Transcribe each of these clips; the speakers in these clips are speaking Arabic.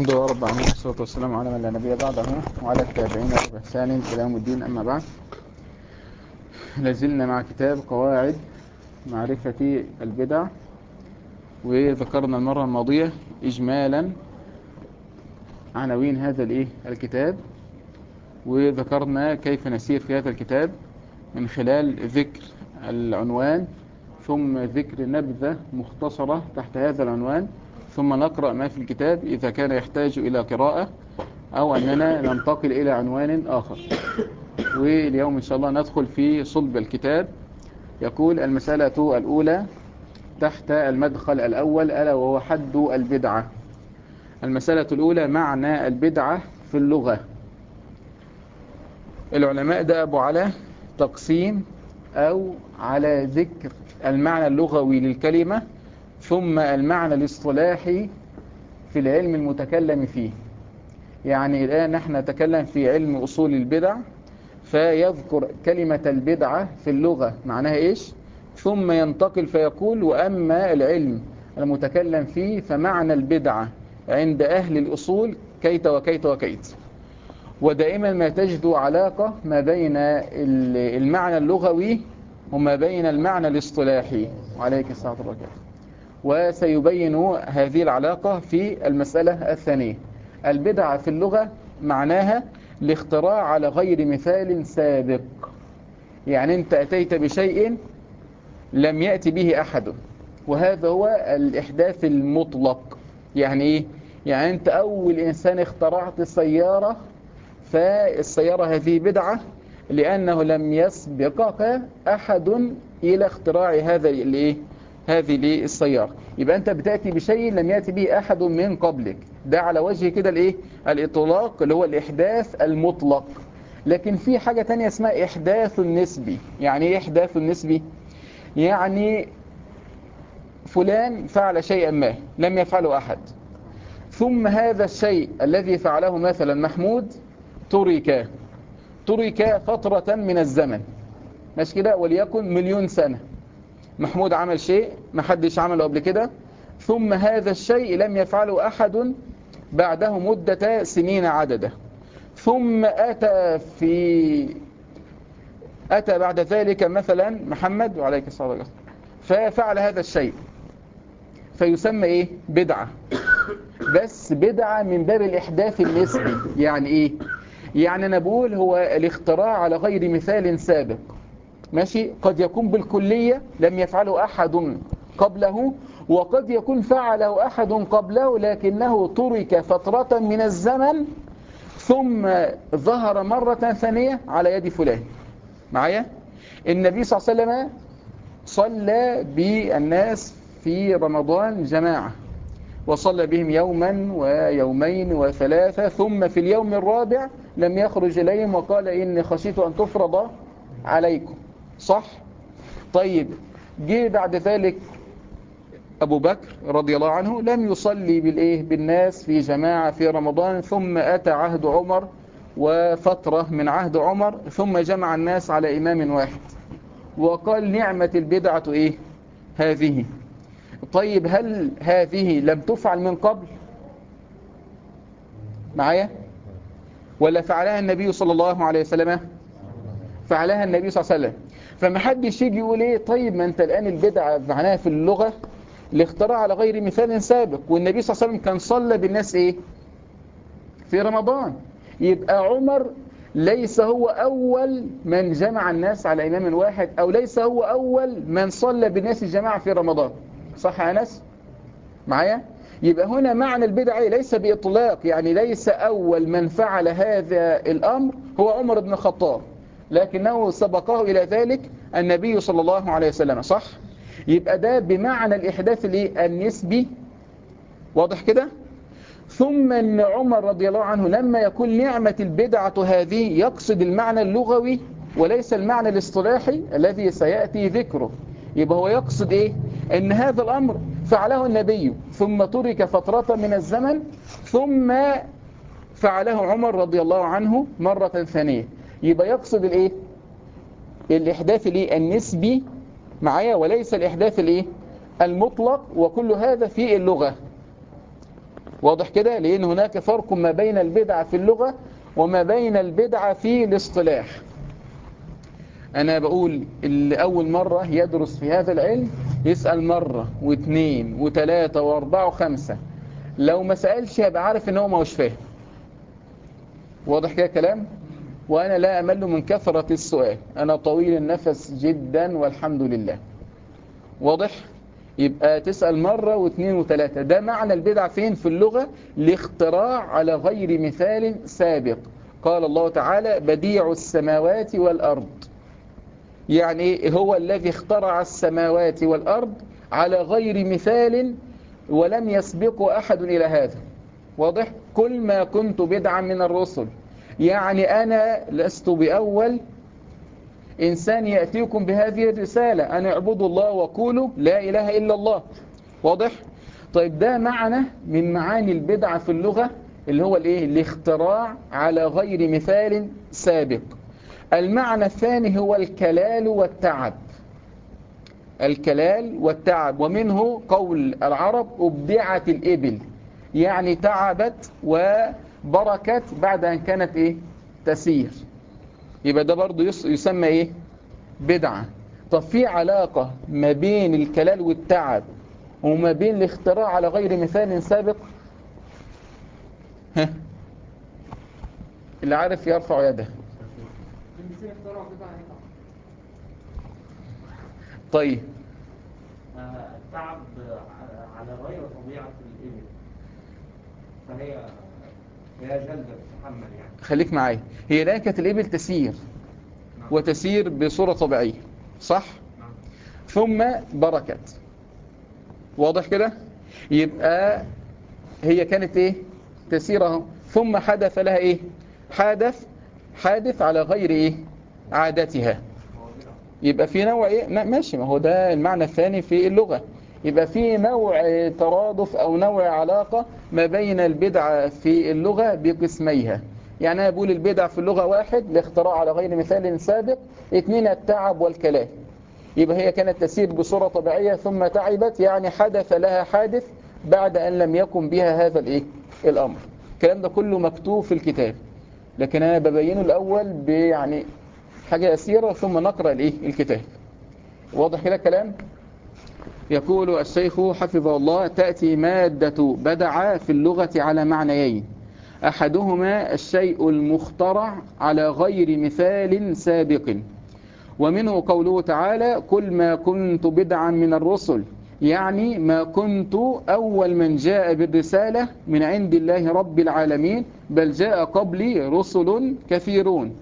الحمد لله رب العالمين والصلاة والسلام على من لا نبي بعده وعلى التابعين بإحسان إلى يوم الدين أما بعد. لازلنا مع كتاب قواعد معرفة البدع وذكرنا المرة الماضية إجمالا عناوين هذا الإيه؟ الكتاب وذكرنا كيف نسير في هذا الكتاب من خلال ذكر العنوان ثم ذكر نبذة مختصرة تحت هذا العنوان. ثم نقرأ ما في الكتاب إذا كان يحتاج إلى قراءة أو أننا ننتقل إلى عنوان آخر. واليوم إن شاء الله ندخل في صلب الكتاب. يقول المسألة الأولى تحت المدخل الأول ألا وهو حد البدعة. المسألة الأولى معنى البدعة في اللغة. العلماء دأبوا على تقسيم أو على ذكر المعنى اللغوي للكلمة ثم المعنى الاصطلاحي في العلم المتكلم فيه. يعني الآن نحن نتكلم في علم أصول البدع فيذكر كلمة البدعة في اللغة معناها إيش؟ ثم ينتقل فيقول وأما العلم المتكلم فيه فمعنى البدعة عند أهل الأصول كيت وكيت وكيت. ودائما ما تجد علاقة ما بين المعنى اللغوي وما بين المعنى الاصطلاحي. وعليك السلام والبركاته وسيبين هذه العلاقة في المسألة الثانية البدعة في اللغة معناها الاختراع على غير مثال سابق يعني انت أتيت بشيء لم يأتي به أحد وهذا هو الإحداث المطلق يعني إيه؟ يعني أنت أول إنسان اخترعت السيارة فالسيارة هذه بدعة لأنه لم يسبقك أحد إلى اختراع هذا الإيه؟ هذه السيارة يبقى أنت بتأتي بشيء لم يأتي به أحد من قبلك. ده على وجه كده الإيه؟ الإطلاق اللي هو الإحداث المطلق. لكن في حاجة تانية اسمها إحداث النسبي يعني إيه إحداث النسبي؟ يعني فلان فعل شيئا ما لم يفعله أحد. ثم هذا الشيء الذي فعله مثلا محمود ترك ترك فترة من الزمن. مش كده؟ وليكن مليون سنة. محمود عمل شيء ما حدش عمله قبل كده ثم هذا الشيء لم يفعله أحد بعده مدة سنين عددة. ثم أتى في أتى بعد ذلك مثلا محمد وعليك الصلاة والسلام ففعل هذا الشيء. فيسمى إيه؟ بدعة. بس بدعة من باب الإحداث النسبي. يعني إيه؟ يعني أنا بقول هو الاختراع على غير مثال سابق. ماشي؟ قد يكون بالكلية لم يفعله أحد قبله وقد يكون فعله أحد قبله لكنه ترك فترة من الزمن ثم ظهر مرة ثانية على يد فلان. معايا؟ النبي صلى الله عليه وسلم صلى بالناس في رمضان جماعة وصلى بهم يوما ويومين وثلاثة ثم في اليوم الرابع لم يخرج إليهم وقال إني خشيت أن تفرض عليكم. صح؟ طيب جه بعد ذلك أبو بكر رضي الله عنه لم يصلي بالإيه؟ بالناس في جماعة في رمضان ثم أتى عهد عمر وفترة من عهد عمر ثم جمع الناس على إمام واحد. وقال نعمة البدعة إيه؟ هذه. طيب هل هذه لم تفعل من قبل؟ معايا؟ ولا فعلها النبي صلى الله عليه وسلم؟ فعلها النبي صلى الله عليه وسلم. فما حدش يجي يقول إيه طيب ما أنت الآن البدعة معناها في اللغة الاختراع على غير مثال سابق والنبي صلى الله عليه وسلم كان صلى بالناس إيه؟ في رمضان. يبقى عمر ليس هو أول من جمع الناس على إمام واحد أو ليس هو أول من صلى بالناس الجماعة في رمضان. صح يا أنس؟ معايا؟ يبقى هنا معنى البدع ليس بإطلاق يعني ليس أول من فعل هذا الأمر هو عمر بن الخطاب. لكنه سبقه إلى ذلك النبي صلى الله عليه وسلم صح؟ يبقى ده بمعنى الإحداث النسبي واضح كده؟ ثم أن عمر رضي الله عنه لما يكون نعمة البدعة هذه يقصد المعنى اللغوي وليس المعنى الاصطلاحي الذي سيأتي ذكره يبقى هو يقصد إيه؟ أن هذا الأمر فعله النبي ثم ترك فترة من الزمن ثم فعله عمر رضي الله عنه مرة ثانية يبقى يقصد الإيه؟ الإحداث الإيه؟ النسبي معايا وليس الإحداث الإيه؟ المطلق وكل هذا في اللغة واضح كده لأن هناك فرق ما بين البدعة في اللغة وما بين البدعة في الاصطلاح أنا بقول اللي أول مرة يدرس في هذا العلم يسأل مرة واثنين وثلاثة وأربعة وخمسة لو ما سألش يبقى عارف إن هو ما هوش فاهم واضح كده كلام وأنا لا أمل من كثرة السؤال. أنا طويل النفس جدا والحمد لله. واضح؟ يبقى تسأل مرة واثنين وثلاثة. ده معنى البدع فين؟ في اللغة الاختراع على غير مثال سابق. قال الله تعالى بديع السماوات والأرض. يعني هو الذي اخترع السماوات والأرض على غير مثال ولم يسبق أحد إلى هذا. واضح؟ كل ما كنت بدعا من الرسل. يعني أنا لست بأول إنسان يأتيكم بهذه الرسالة. أن اعبدوا الله وقولوا لا إله إلا الله. واضح؟ طيب ده معنى من معاني البدعة في اللغة اللي هو الإيه؟ الاختراع على غير مثال سابق. المعنى الثاني هو الكلال والتعب. الكلال والتعب ومنه قول العرب أبدعت الإبل يعني تعبت وبركت بعد أن كانت إيه؟ تسير. يبقى ده برضو يسمى إيه؟ بدعة. طب في علاقة ما بين الكلال والتعب وما بين الاختراع على غير مثال سابق؟ ها؟ اللي عارف يرفع يده. طيب. التعب على غير طبيعة الإبل. فهي تتحمل يعني. خليك معايا. هي لا كانت الإبل تسير وتسير بصورة طبيعية صح؟ نعم. ثم بركت. واضح كده؟ يبقى هي كانت إيه؟ تسير أهو. ثم حدث لها إيه؟ حادث حادث على غير إيه؟ عادتها. يبقى في نوع لا ماشي. ما هو ده المعنى الثاني في اللغة. يبقى في نوع ترادف أو نوع علاقة ما بين البدعة في اللغة بقسميها. يعني أنا بقول البدع في اللغة واحد الاختراع على غير مثال سابق اثنين التعب والكلام. يبقى هي كانت تسير بصورة طبيعية ثم تعبت يعني حدث لها حادث بعد أن لم يكن بها هذا الإيه؟ الأمر. الكلام ده كله مكتوب في الكتاب. لكن أنا ببينه الأول بيعني حاجة يسيرة ثم نقرأ الإيه؟ الكتاب. واضح كده الكلام؟ يقول الشيخ حفظه الله تأتي مادة بدع في اللغة على معنيين. أحدهما الشيء المخترع على غير مثال سابق. ومنه قوله تعالى كل ما كنت بدعا من الرسل. يعني ما كنت أول من جاء بالرسالة من عند الله رب العالمين بل جاء قبلي رسل كثيرون.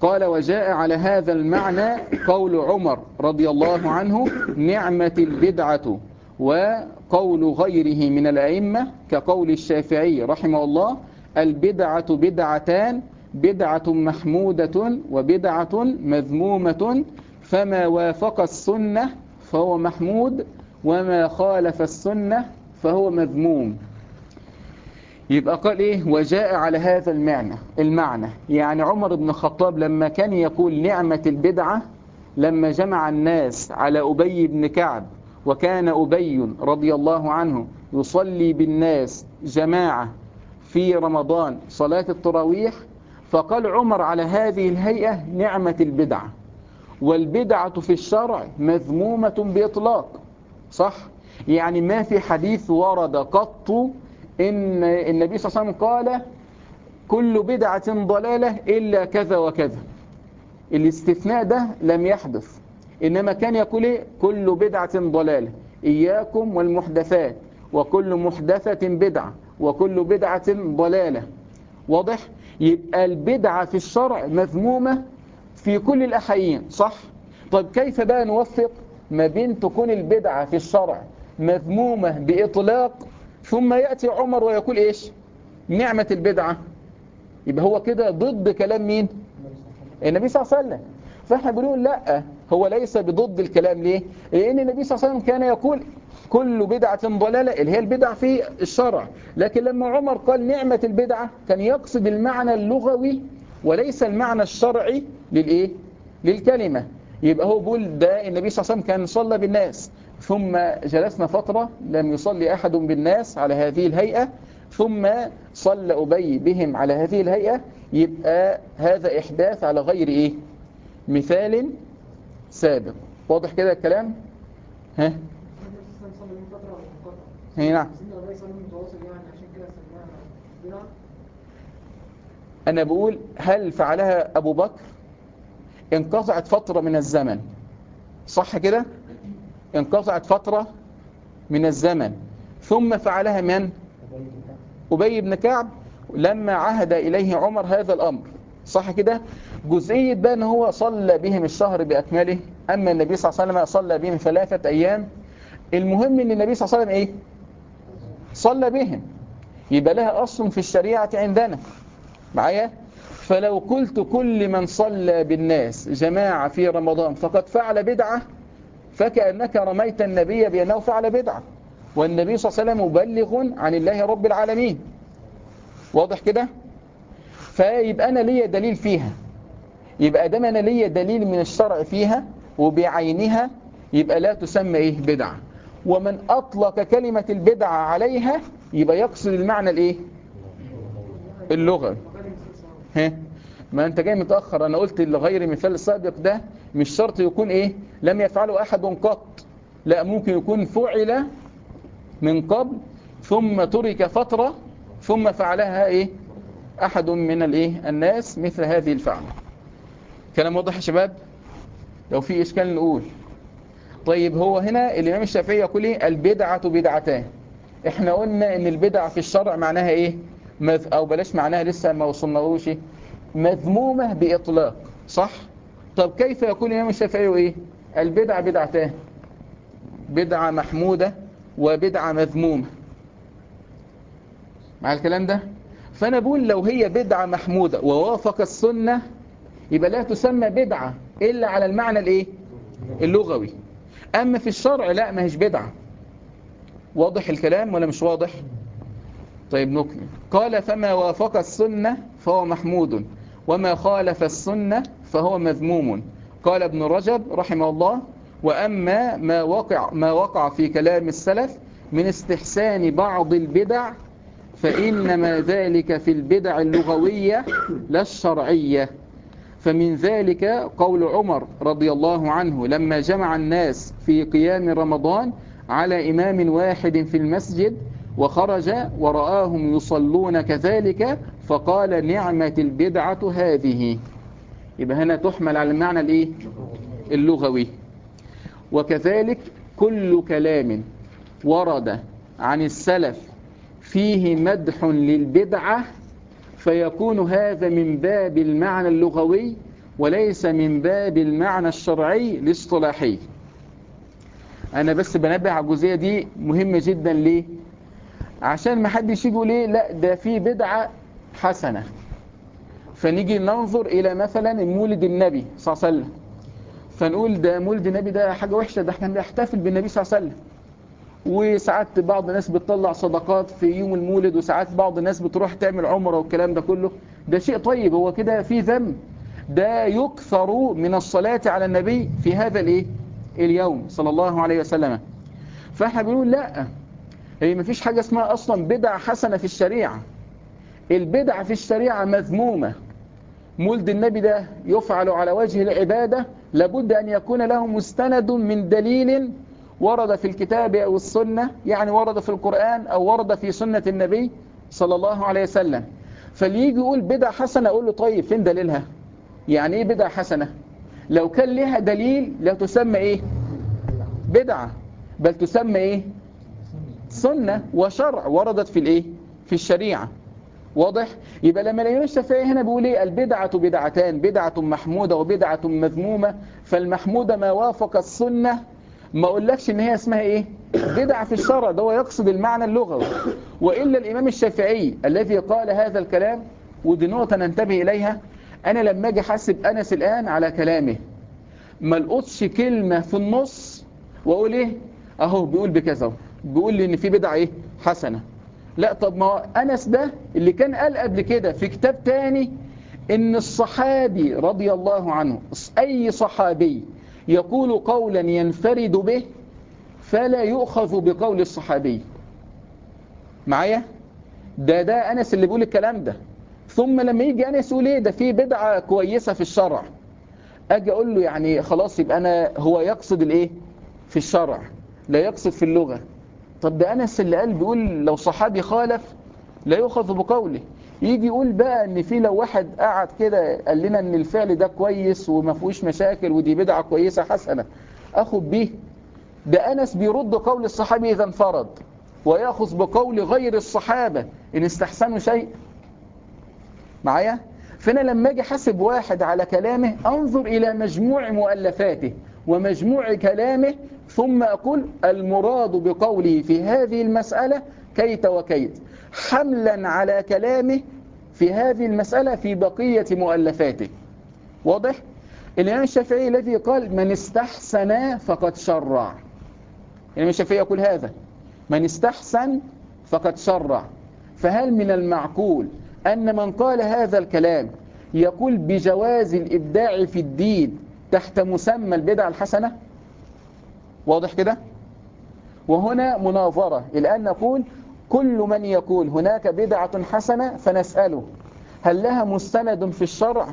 قال وجاء على هذا المعنى قول عمر رضي الله عنه نعمة البدعة وقول غيره من الأئمة كقول الشافعي رحمه الله البدعة بدعتان بدعة محمودة وبدعة مذمومة فما وافق السنة فهو محمود وما خالف السنة فهو مذموم يبقى قال إيه؟ وجاء على هذا المعنى المعنى. يعني عمر بن الخطاب لما كان يقول نعمة البدعة لما جمع الناس على أبي بن كعب وكان أبي رضي الله عنه يصلي بالناس جماعة في رمضان صلاة التراويح فقال عمر على هذه الهيئة نعمة البدعة. والبدعة في الشرع مذمومة بإطلاق صح؟ يعني ما في حديث ورد قط إن النبي صلى الله عليه وسلم قال كل بدعة ضلالة إلا كذا وكذا الاستثناء ده لم يحدث إنما كان يقول إيه؟ كل بدعة ضلالة إياكم والمحدثات وكل محدثة بدعة وكل بدعة ضلالة واضح؟ يبقى البدعة في الشرع مذمومة في كل الأحيين صح؟ طب كيف بقى نوفق ما بين تكون البدعة في الشرع مذمومة بإطلاق ثم يأتي عمر ويقول إيش؟ نعمة البدعة. يبقى هو كده ضد كلام مين؟ النبي صلى الله عليه وسلم. فإحنا بنقول لأ هو ليس بضد الكلام ليه؟ لأن النبي صلى الله عليه وسلم كان يقول كل بدعة ضلالة اللي هي البدع في الشرع. لكن لما عمر قال نعمة البدعة كان يقصد المعنى اللغوي وليس المعنى الشرعي للإيه؟ للكلمة. يبقى هو بيقول ده النبي صلى الله عليه وسلم كان صلى بالناس. ثم جلسنا فترة لم يصلي أحد بالناس على هذه الهيئة ثم صلى أبي بهم على هذه الهيئة يبقى هذا إحداث على غير إيه؟ مثال سابق. واضح كده الكلام؟ ها؟ هي نعم. أنا بقول هل فعلها أبو بكر؟ انقطعت فترة من الزمن صح كده؟ انقطعت فترة من الزمن. ثم فعلها من؟ أبي بن كعب. لما عهد إليه عمر هذا الأمر. صح كده؟ جزئية بقى إن هو صلى بهم الشهر بأكمله. أما النبي صلى الله عليه وسلم صلى بهم ثلاثة أيام. المهم إن النبي صلى الله عليه وسلم إيه؟ صلى بهم. يبقى لها أصل في الشريعة عندنا. معايا؟ فلو قلت كل من صلى بالناس جماعة في رمضان فقد فعل بدعة فكأنك رميت النبي بأنه فعل بدعة. والنبي صلى الله عليه وسلم مبلغ عن الله رب العالمين. واضح كده؟ فيبقى أنا ليا دليل فيها. يبقى دام أنا ليا دليل من الشرع فيها وبعينها يبقى لا تسمى إيه؟ بدعة. ومن أطلق كلمة البدعة عليها يبقى يقصد المعنى الإيه؟ اللغة. ها؟ ما أنت جاي متأخر. أنا قلت لغير مثال السابق ده مش شرط يكون إيه؟ لم يفعله أحد قط. لا ممكن يكون فعل من قبل ثم ترك فترة ثم فعلها إيه؟ أحد من الإيه؟ الناس مثل هذه الفعل. كلام واضح يا شباب؟ لو في إشكال نقول. طيب هو هنا الإمام الشافعي يقول إيه؟ البدعة بدعتان. إحنا قلنا إن البدعة في الشرع معناها إيه؟ مذ أو بلاش معناها لسه ما وصلناهوش إيه؟ مذمومة بإطلاق صح؟ طب كيف يكون الإمام الشافعي إيه؟ البدعة بدعتان بدعة محمودة وبدعة مذمومة. مع الكلام ده؟ فأنا بقول لو هي بدعة محمودة ووافق السنة يبقى لا تسمى بدعة إلا على المعنى الإيه؟ اللغوي. أما في الشرع لا ما هيش بدعة. واضح الكلام ولا مش واضح؟ طيب نكمل. قال فما وافق السنة فهو محمود وما خالف السنة فهو مذموم. قال ابن رجب رحمه الله وأما ما وقع, ما وقع في كلام السلف من استحسان بعض البدع فإنما ذلك في البدع اللغوية لا الشرعية. فمن ذلك قول عمر رضي الله عنه لما جمع الناس في قيام رمضان على إمام واحد في المسجد وخرج ورآهم يصلون كذلك فقال نعمة البدعة هذه. يبقى هنا تحمل على المعنى الإيه؟ اللغوي. وكذلك كل كلام ورد عن السلف فيه مدح للبدعة فيكون هذا من باب المعنى اللغوي وليس من باب المعنى الشرعي الاصطلاحي أنا بس بنبه على الجزئية دي مهمة جدا ليه؟ عشان ما حدش يجي ليه لا ده في بدعة حسنة. فنيجي ننظر إلى مثلا مولد النبي صلى الله عليه وسلم. فنقول ده مولد النبي ده حاجة وحشة ده إحنا بنحتفل بالنبي صلى الله عليه وسلم. وساعات بعض الناس بتطلع صدقات في يوم المولد وساعات بعض الناس بتروح تعمل عمرة والكلام ده كله. ده شيء طيب هو كده في ذنب. ده يكثر من الصلاة على النبي في هذا الإيه؟ اليوم صلى الله عليه وسلم. فاحنا بنقول لا هي مفيش حاجة اسمها أصلا بدعة حسنة في الشريعة. البدعة في الشريعة مذمومة. مولد النبي ده يفعل على وجه العبادة لابد أن يكون له مستند من دليل ورد في الكتاب أو السنة يعني ورد في القرآن أو ورد في سنة النبي صلى الله عليه وسلم. فليجي يقول بدعة حسنة أقول له طيب فين دليلها؟ يعني إيه بدعة حسنة؟ لو كان لها دليل لا تسمى إيه؟ بدعة بل تسمى إيه؟ سنة وشرع وردت في الإيه؟ في الشريعة. واضح؟ يبقى لما الإمام الشافعي هنا بيقول إيه؟ البدعة بدعتان بدعة محمودة وبدعة مذمومة. فالمحمودة ما وافق السنة ما أقولكش إن هي اسمها إيه؟ بدعة في الشرع ده هو يقصد المعنى اللغوي. وإلا الإمام الشافعي الذي قال هذا الكلام ودي نقطة ننتبه إليها أنا لما أجي حاسب أنس الآن على كلامه ما القطش كلمة في النص وأقول إيه؟ أهو بيقول بكذا بيقول لي إن في بدعة إيه؟ حسنة. لا طب ما أنس ده اللي كان قال قبل كده في كتاب تاني إن الصحابي رضي الله عنه أي صحابي يقول قولا ينفرد به فلا يؤخذ بقول الصحابي. معايا؟ ده ده أنس اللي بيقول الكلام ده. ثم لما يجي أنس يقول إيه؟ ده في بدعة كويسة في الشرع. أجي أقول له يعني خلاص يبقى أنا هو يقصد الإيه؟ في الشرع لا يقصد في اللغة. طب ده أنس اللي قال بيقول لو صحابي خالف لا يؤخذ بقوله. يجي يقول بقى إن في لو واحد قعد كده قال لنا إن الفعل ده كويس وما فيهوش مشاكل ودي بدعة كويسة حسنة اخد بيه ده أنس بيرد قول الصحابي إذا انفرد ويأخذ بقول غير الصحابة إن استحسنوا شيء. معايا؟ فأنا لما أجي حاسب واحد على كلامه أنظر إلى مجموع مؤلفاته ومجموع كلامه ثم أقول المراد بقوله في هذه المسألة كيت وكيت. حملا على كلامه في هذه المسألة في بقية مؤلفاته. واضح؟ الإمام الشافعي الذي قال من استحسن فقد شرع. الإمام الشافعي يقول هذا. من استحسن فقد شرع. فهل من المعقول أن من قال هذا الكلام يقول بجواز الإبداع في الدين تحت مسمى البدع الحسنة؟ واضح كده؟ وهنا مناظرة الآن نقول كل من يقول هناك بدعة حسنة فنسأله. هل لها مستند في الشرع؟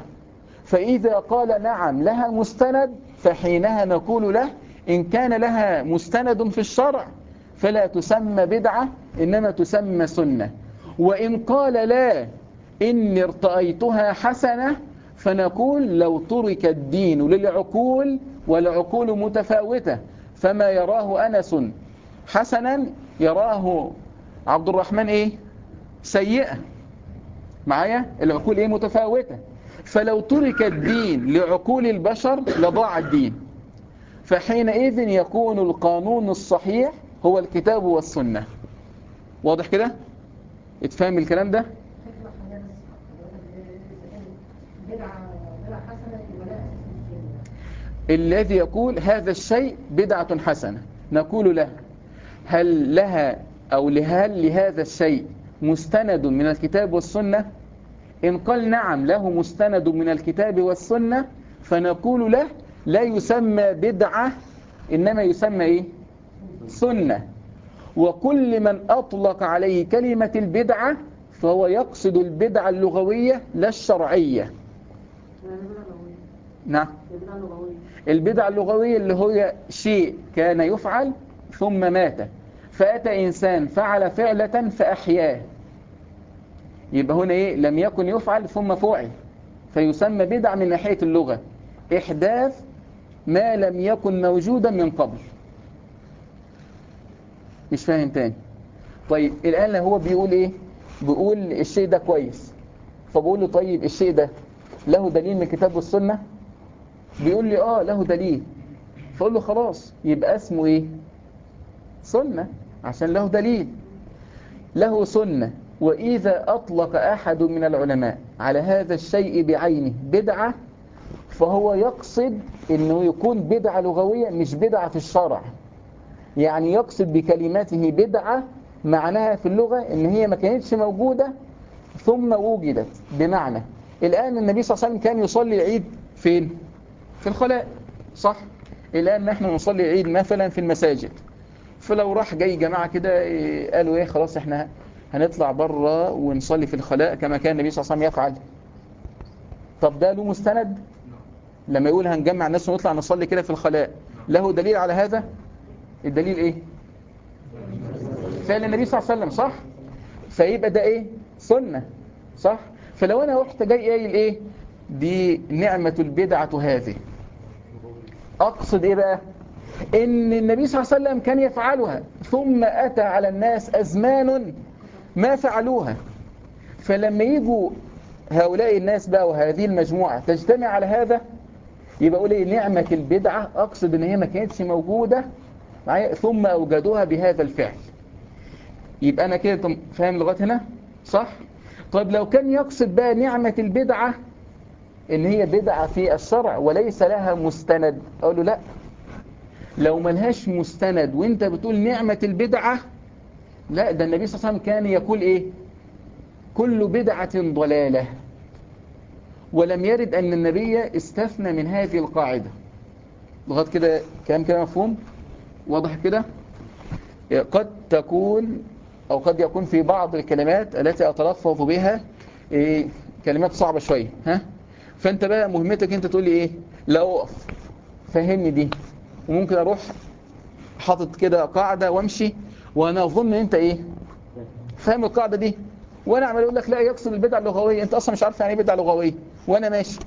فإذا قال نعم لها مستند فحينها نقول له إن كان لها مستند في الشرع فلا تسمى بدعة إنما تسمى سنة. وإن قال لا إني ارتأيتها حسنة فنقول لو ترك الدين للعقول والعقول متفاوتة. فما يراه أنس. حسنا يراه عبد الرحمن إيه؟ سيئة. معايا؟ العقول إيه؟ متفاوتة. فلو ترك الدين لعقول البشر لضاع الدين. فحينئذ يكون القانون الصحيح هو الكتاب والسنة. واضح كده؟ اتفهم الكلام ده؟ الذي يقول هذا الشيء بدعة حسنة. نقول له هل لها أو هل لهذا الشيء مستند من الكتاب والسنة؟ إن قال نعم له مستند من الكتاب والسنة فنقول له لا يسمى بدعة إنما يسمى إيه؟ سنة. وكل من أطلق عليه كلمة البدعة فهو يقصد البدعة اللغوية لا الشرعية. نعم. البدعة اللغوية اللي هو شيء كان يفعل ثم مات. فأتى إنسان فعل فعلة فأحياه. يبقى هنا إيه؟ لم يكن يفعل ثم فعل. فيسمى بدعة من ناحية اللغة. إحداث ما لم يكن موجودا من قبل. مش فاهم تاني. طيب الآن هو بيقول إيه؟ بيقول الشيء ده كويس. فبقول له طيب الشيء ده له دليل من الكتاب والسنة بيقول لي آه له دليل. فأقول له خلاص يبقى اسمه إيه؟ سنة عشان له دليل. له سنة. وإذا أطلق أحد من العلماء على هذا الشيء بعينه بدعة فهو يقصد أنه يكون بدعة لغوية مش بدعة في الشرع. يعني يقصد بكلماته بدعة معناها في اللغة أن هي ما كانتش موجودة ثم وجدت. بمعنى الآن النبي صلى الله عليه وسلم كان يصلي العيد فين؟ في الخلاء صح؟ الآن نحن نصلي العيد مثلا في المساجد. فلو راح جاي جماعة كده قالوا إيه خلاص إحنا هنطلع بره ونصلي في الخلاء كما كان النبي صلى الله عليه وسلم يفعل. طب ده له مستند؟ لما يقول هنجمع الناس ونطلع نصلي كده في الخلاء له دليل على هذا؟ الدليل إيه؟ فعل النبي صلى الله عليه وسلم صح؟ فيبقى ده إيه؟ سنة صح؟ فلو أنا رحت جاي قايل إيه؟ دي نعمة البدعة هذه. أقصد إيه بقى؟ إن النبي صلى الله عليه وسلم كان يفعلها ثم أتى على الناس أزمان ما فعلوها. فلما يجوا هؤلاء الناس بقى وهذه المجموعة تجتمع على هذا يبقى أقول إيه؟ نعمة البدعة أقصد إن هي ما كانتش موجودة معايا؟ ثم أوجدوها بهذا الفعل. يبقى أنا كده فاهم لغاية هنا؟ صح؟ طيب لو كان يقصد بقى نعمة البدعة إن هي بدعة في الشرع وليس لها مستند. أقول له لا. لو ملهاش مستند وأنت بتقول نعمة البدعة لا ده النبي صلى الله عليه وسلم كان يقول إيه؟ كل بدعة ضلالة. ولم يرد أن النبي استثنى من هذه القاعدة. لغاية كده كلام كده مفهوم؟ واضح كده؟ قد تكون أو قد يكون في بعض الكلمات التي أتلفظ بها إيه؟ كلمات صعبة شوية. ها؟ فأنت بقى مهمتك أنت تقول لي إيه؟ لا أقف. فهمني دي. وممكن أروح حاطط كده قاعدة وأمشي وأنا أظن أنت إيه؟ فاهم القاعدة دي. وأنا عمال أقول لك لا يقصد البدع اللغوية. أنت أصلا مش عارف يعني إيه بدع لغوية. وأنا ماشي.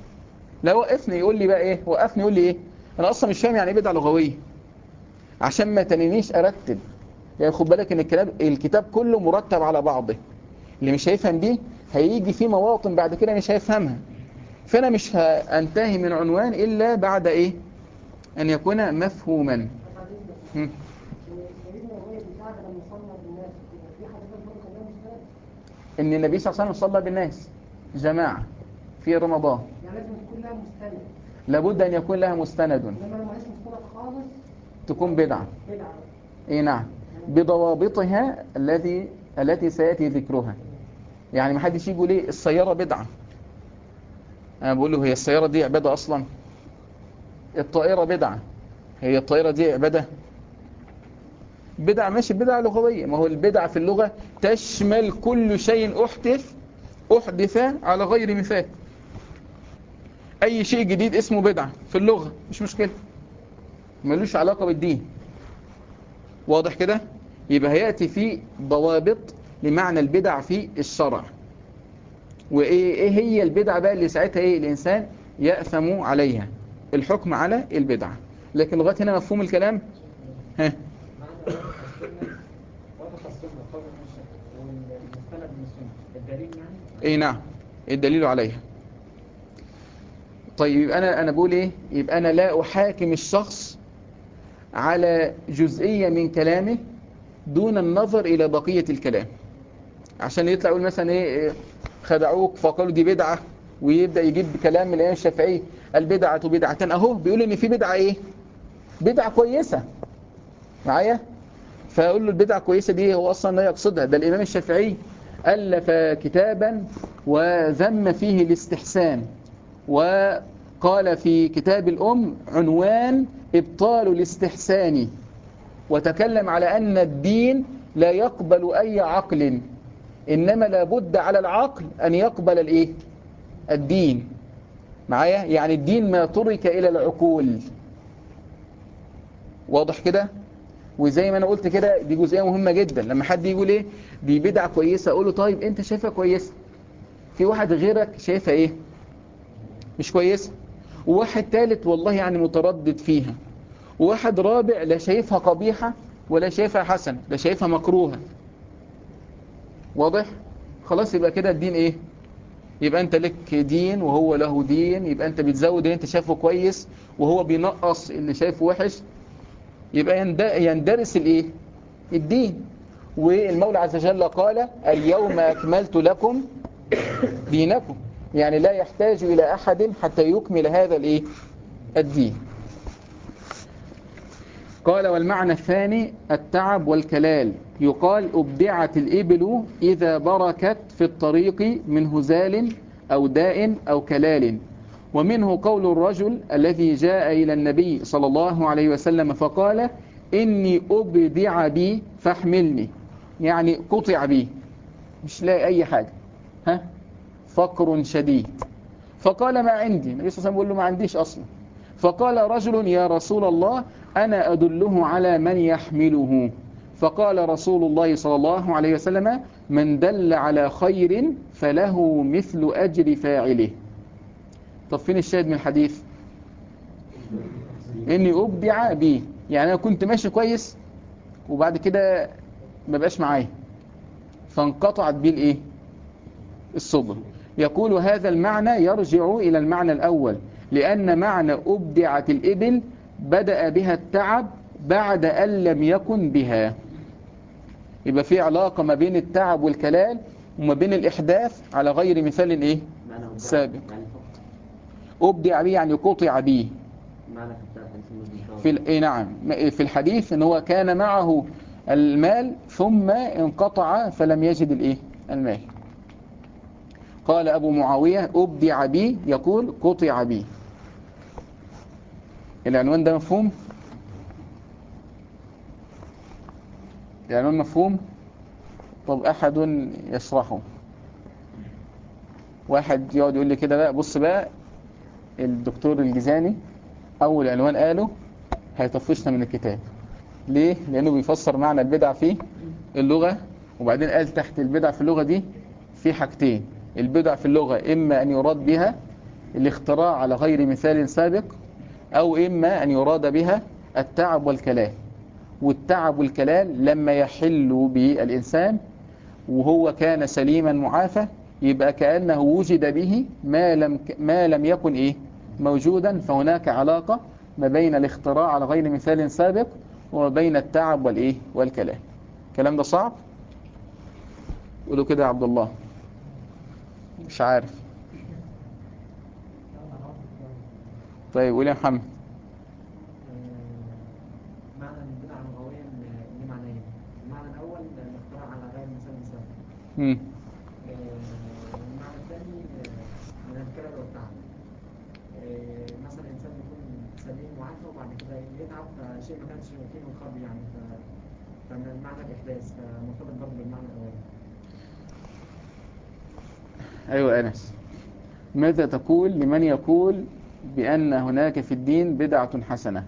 لا وقفني يقول لي بقى إيه؟ وقفني يقول لي إيه؟ أنا أصلا مش فاهم يعني إيه بدع لغوية. عشان ما تنينيش أرتب. يعني خد بالك إن الكتاب الكتاب كله مرتب على بعضه. اللي مش هيفهم دي هيجي في مواطن بعد كده مش هيفهمها. فأنا مش هأنتهي من عنوان إلا بعد إيه؟ أن يكون مفهوما. إن النبي صلى الله عليه وسلم صلى بالناس. جماعة في رمضان. يعني لازم تكون لها مستند لابد أن يكون لها مستند. مستند خالص تكون بدعة. بدعه إي نعم. بضوابطها التي التي سيأتي ذكرها. يعني ما حدش يجي يقول إيه؟ السيارة بدعة. أنا بقول له هي السيارة دي عبادة أصلا؟ الطائرة بدعة. هي الطائرة دي عبادة؟ بدعة ماشي بدعة لغوية. ما هو البدعة في اللغة تشمل كل شيء أحدث أحدث على غير مثال. أي شيء جديد اسمه بدعة في اللغة مش مشكلة. ملوش علاقة بالدين. واضح كده؟ يبقى هيأتي في ضوابط لمعنى البدع في الشرع. وإيه إيه هي البدع بقى اللي ساعتها إيه الإنسان يأثم عليها؟ الحكم على البدع لكن لغاية هنا مفهوم الكلام؟ ها؟ اي نعم. الدليل عليها. طيب يبقى أنا أنا بقول إيه؟ يبقى أنا لا أحاكم الشخص على جزئية من كلامه دون النظر إلى بقية الكلام. عشان يطلع يقول مثلا إيه إيه، خدعوك فقالوا دي بدعة ويبدأ يجيب كلام من الإمام الشافعي البدعة بدعتان أهو بيقول إن في بدعة إيه؟ بدعة كويسة. معايا؟ فأقول له البدعة كويسة دي هو أصلا لا يقصدها. ده الإمام الشافعي ألف كتابا وذم فيه الاستحسان وقال في كتاب الأم عنوان إبطال الاستحسان وتكلم على أن الدين لا يقبل أي عقل. إنما لابد على العقل أن يقبل الإيه؟ الدين. معايا؟ يعني الدين ما ترك إلى العقول. واضح كده؟ وزي ما أنا قلت كده دي جزئية مهمة جدا. لما حد يقول إيه؟ دي بدعة كويسة أقول له طيب أنت شايفها كويسة؟ في واحد غيرك شايفها إيه؟ مش كويسة. وواحد ثالث والله يعني متردد فيها. وواحد رابع لا شايفها قبيحة ولا شايفها حسن لا شايفها مكروهة. واضح؟ خلاص يبقى كده الدين إيه؟ يبقى أنت لك دين وهو له دين يبقى أنت بتزود اللي أنت شايفه كويس وهو بينقص اللي شايفه وحش يبقى يند- يندرس الإيه؟ الدين. والمولى عز وجل قال اليوم أكملت لكم دينكم. يعني لا يحتاج إلى أحد حتى يكمل هذا الإيه؟ الدين. قال والمعنى الثاني التعب والكلال. يقال أبدعت الإبل إذا بركت في الطريق من هزال أو داء أو كلال. ومنه قول الرجل الذي جاء إلى النبي صلى الله عليه وسلم فقال إني أبدع بي فاحملني. يعني قطع بي مش لاقي أي حاجة. ها؟ فقر شديد. فقال ما عندي. النبي صلى الله عليه وسلم يقول له ما عنديش أصلا. فقال رجل يا رسول الله أنا أدله على من يحمله. فقال رسول الله صلى الله عليه وسلم من دل على خير فله مثل أجر فاعله. طب فين الشاهد من الحديث؟ إني أبدع بيه يعني أنا كنت ماشي كويس وبعد كده ما بقاش معايا. فانقطعت بيه الإيه؟ الصبر يقول هذا المعنى يرجع إلى المعنى الأول لأن معنى ابدعت الإبل بدأ بها التعب بعد أن لم يكن بها. يبقى في علاقة ما بين التعب والكلال وما بين الإحداث على غير مثال أبداع. سابق. أبدع بيه يعني قطع معنى في إيه نعم. في الحديث إن هو كان معه المال ثم انقطع فلم يجد الإيه؟ المال. قال أبو معاوية أبدع بي يقول قطع بي العنوان ده مفهوم؟ العنوان مفهوم؟ طب أحد يشرحه؟ واحد يقعد يقول لي كده بقى بص بقى الدكتور الجزاني أول عنوان قاله هيطفشنا من الكتاب. ليه؟ لأنه بيفسر معنى البدع في اللغة وبعدين قال تحت البدع في اللغة دي في حاجتين. البدع في اللغة إما أن يراد بها الاختراع على غير مثال سابق أو إما أن يراد بها التعب والكلام والتعب والكلام لما يحل بالإنسان وهو كان سليما معافى يبقى كأنه وجد به ما لم, ما لم يكن إيه؟ موجودا. فهناك علاقة ما بين الاختراع على غير مثال سابق وما بين التعب والإيه؟ والكلام الكلام ده صعب؟ قولوا كده يا عبد الله. مش عارف. طيب قول يا محمد. معنيين المعنى مم. الثاني من الكلام والتعب. مثلا الإنسان يكون سليم وعافى وبعد كده يتعب فشيء ما كانش فيه من قبل يعني فمن المعنى الإحداث فمرتبط برضه بالمعنى أيوة أنس. ماذا تقول لمن يقول بأن هناك في الدين بدعة حسنة.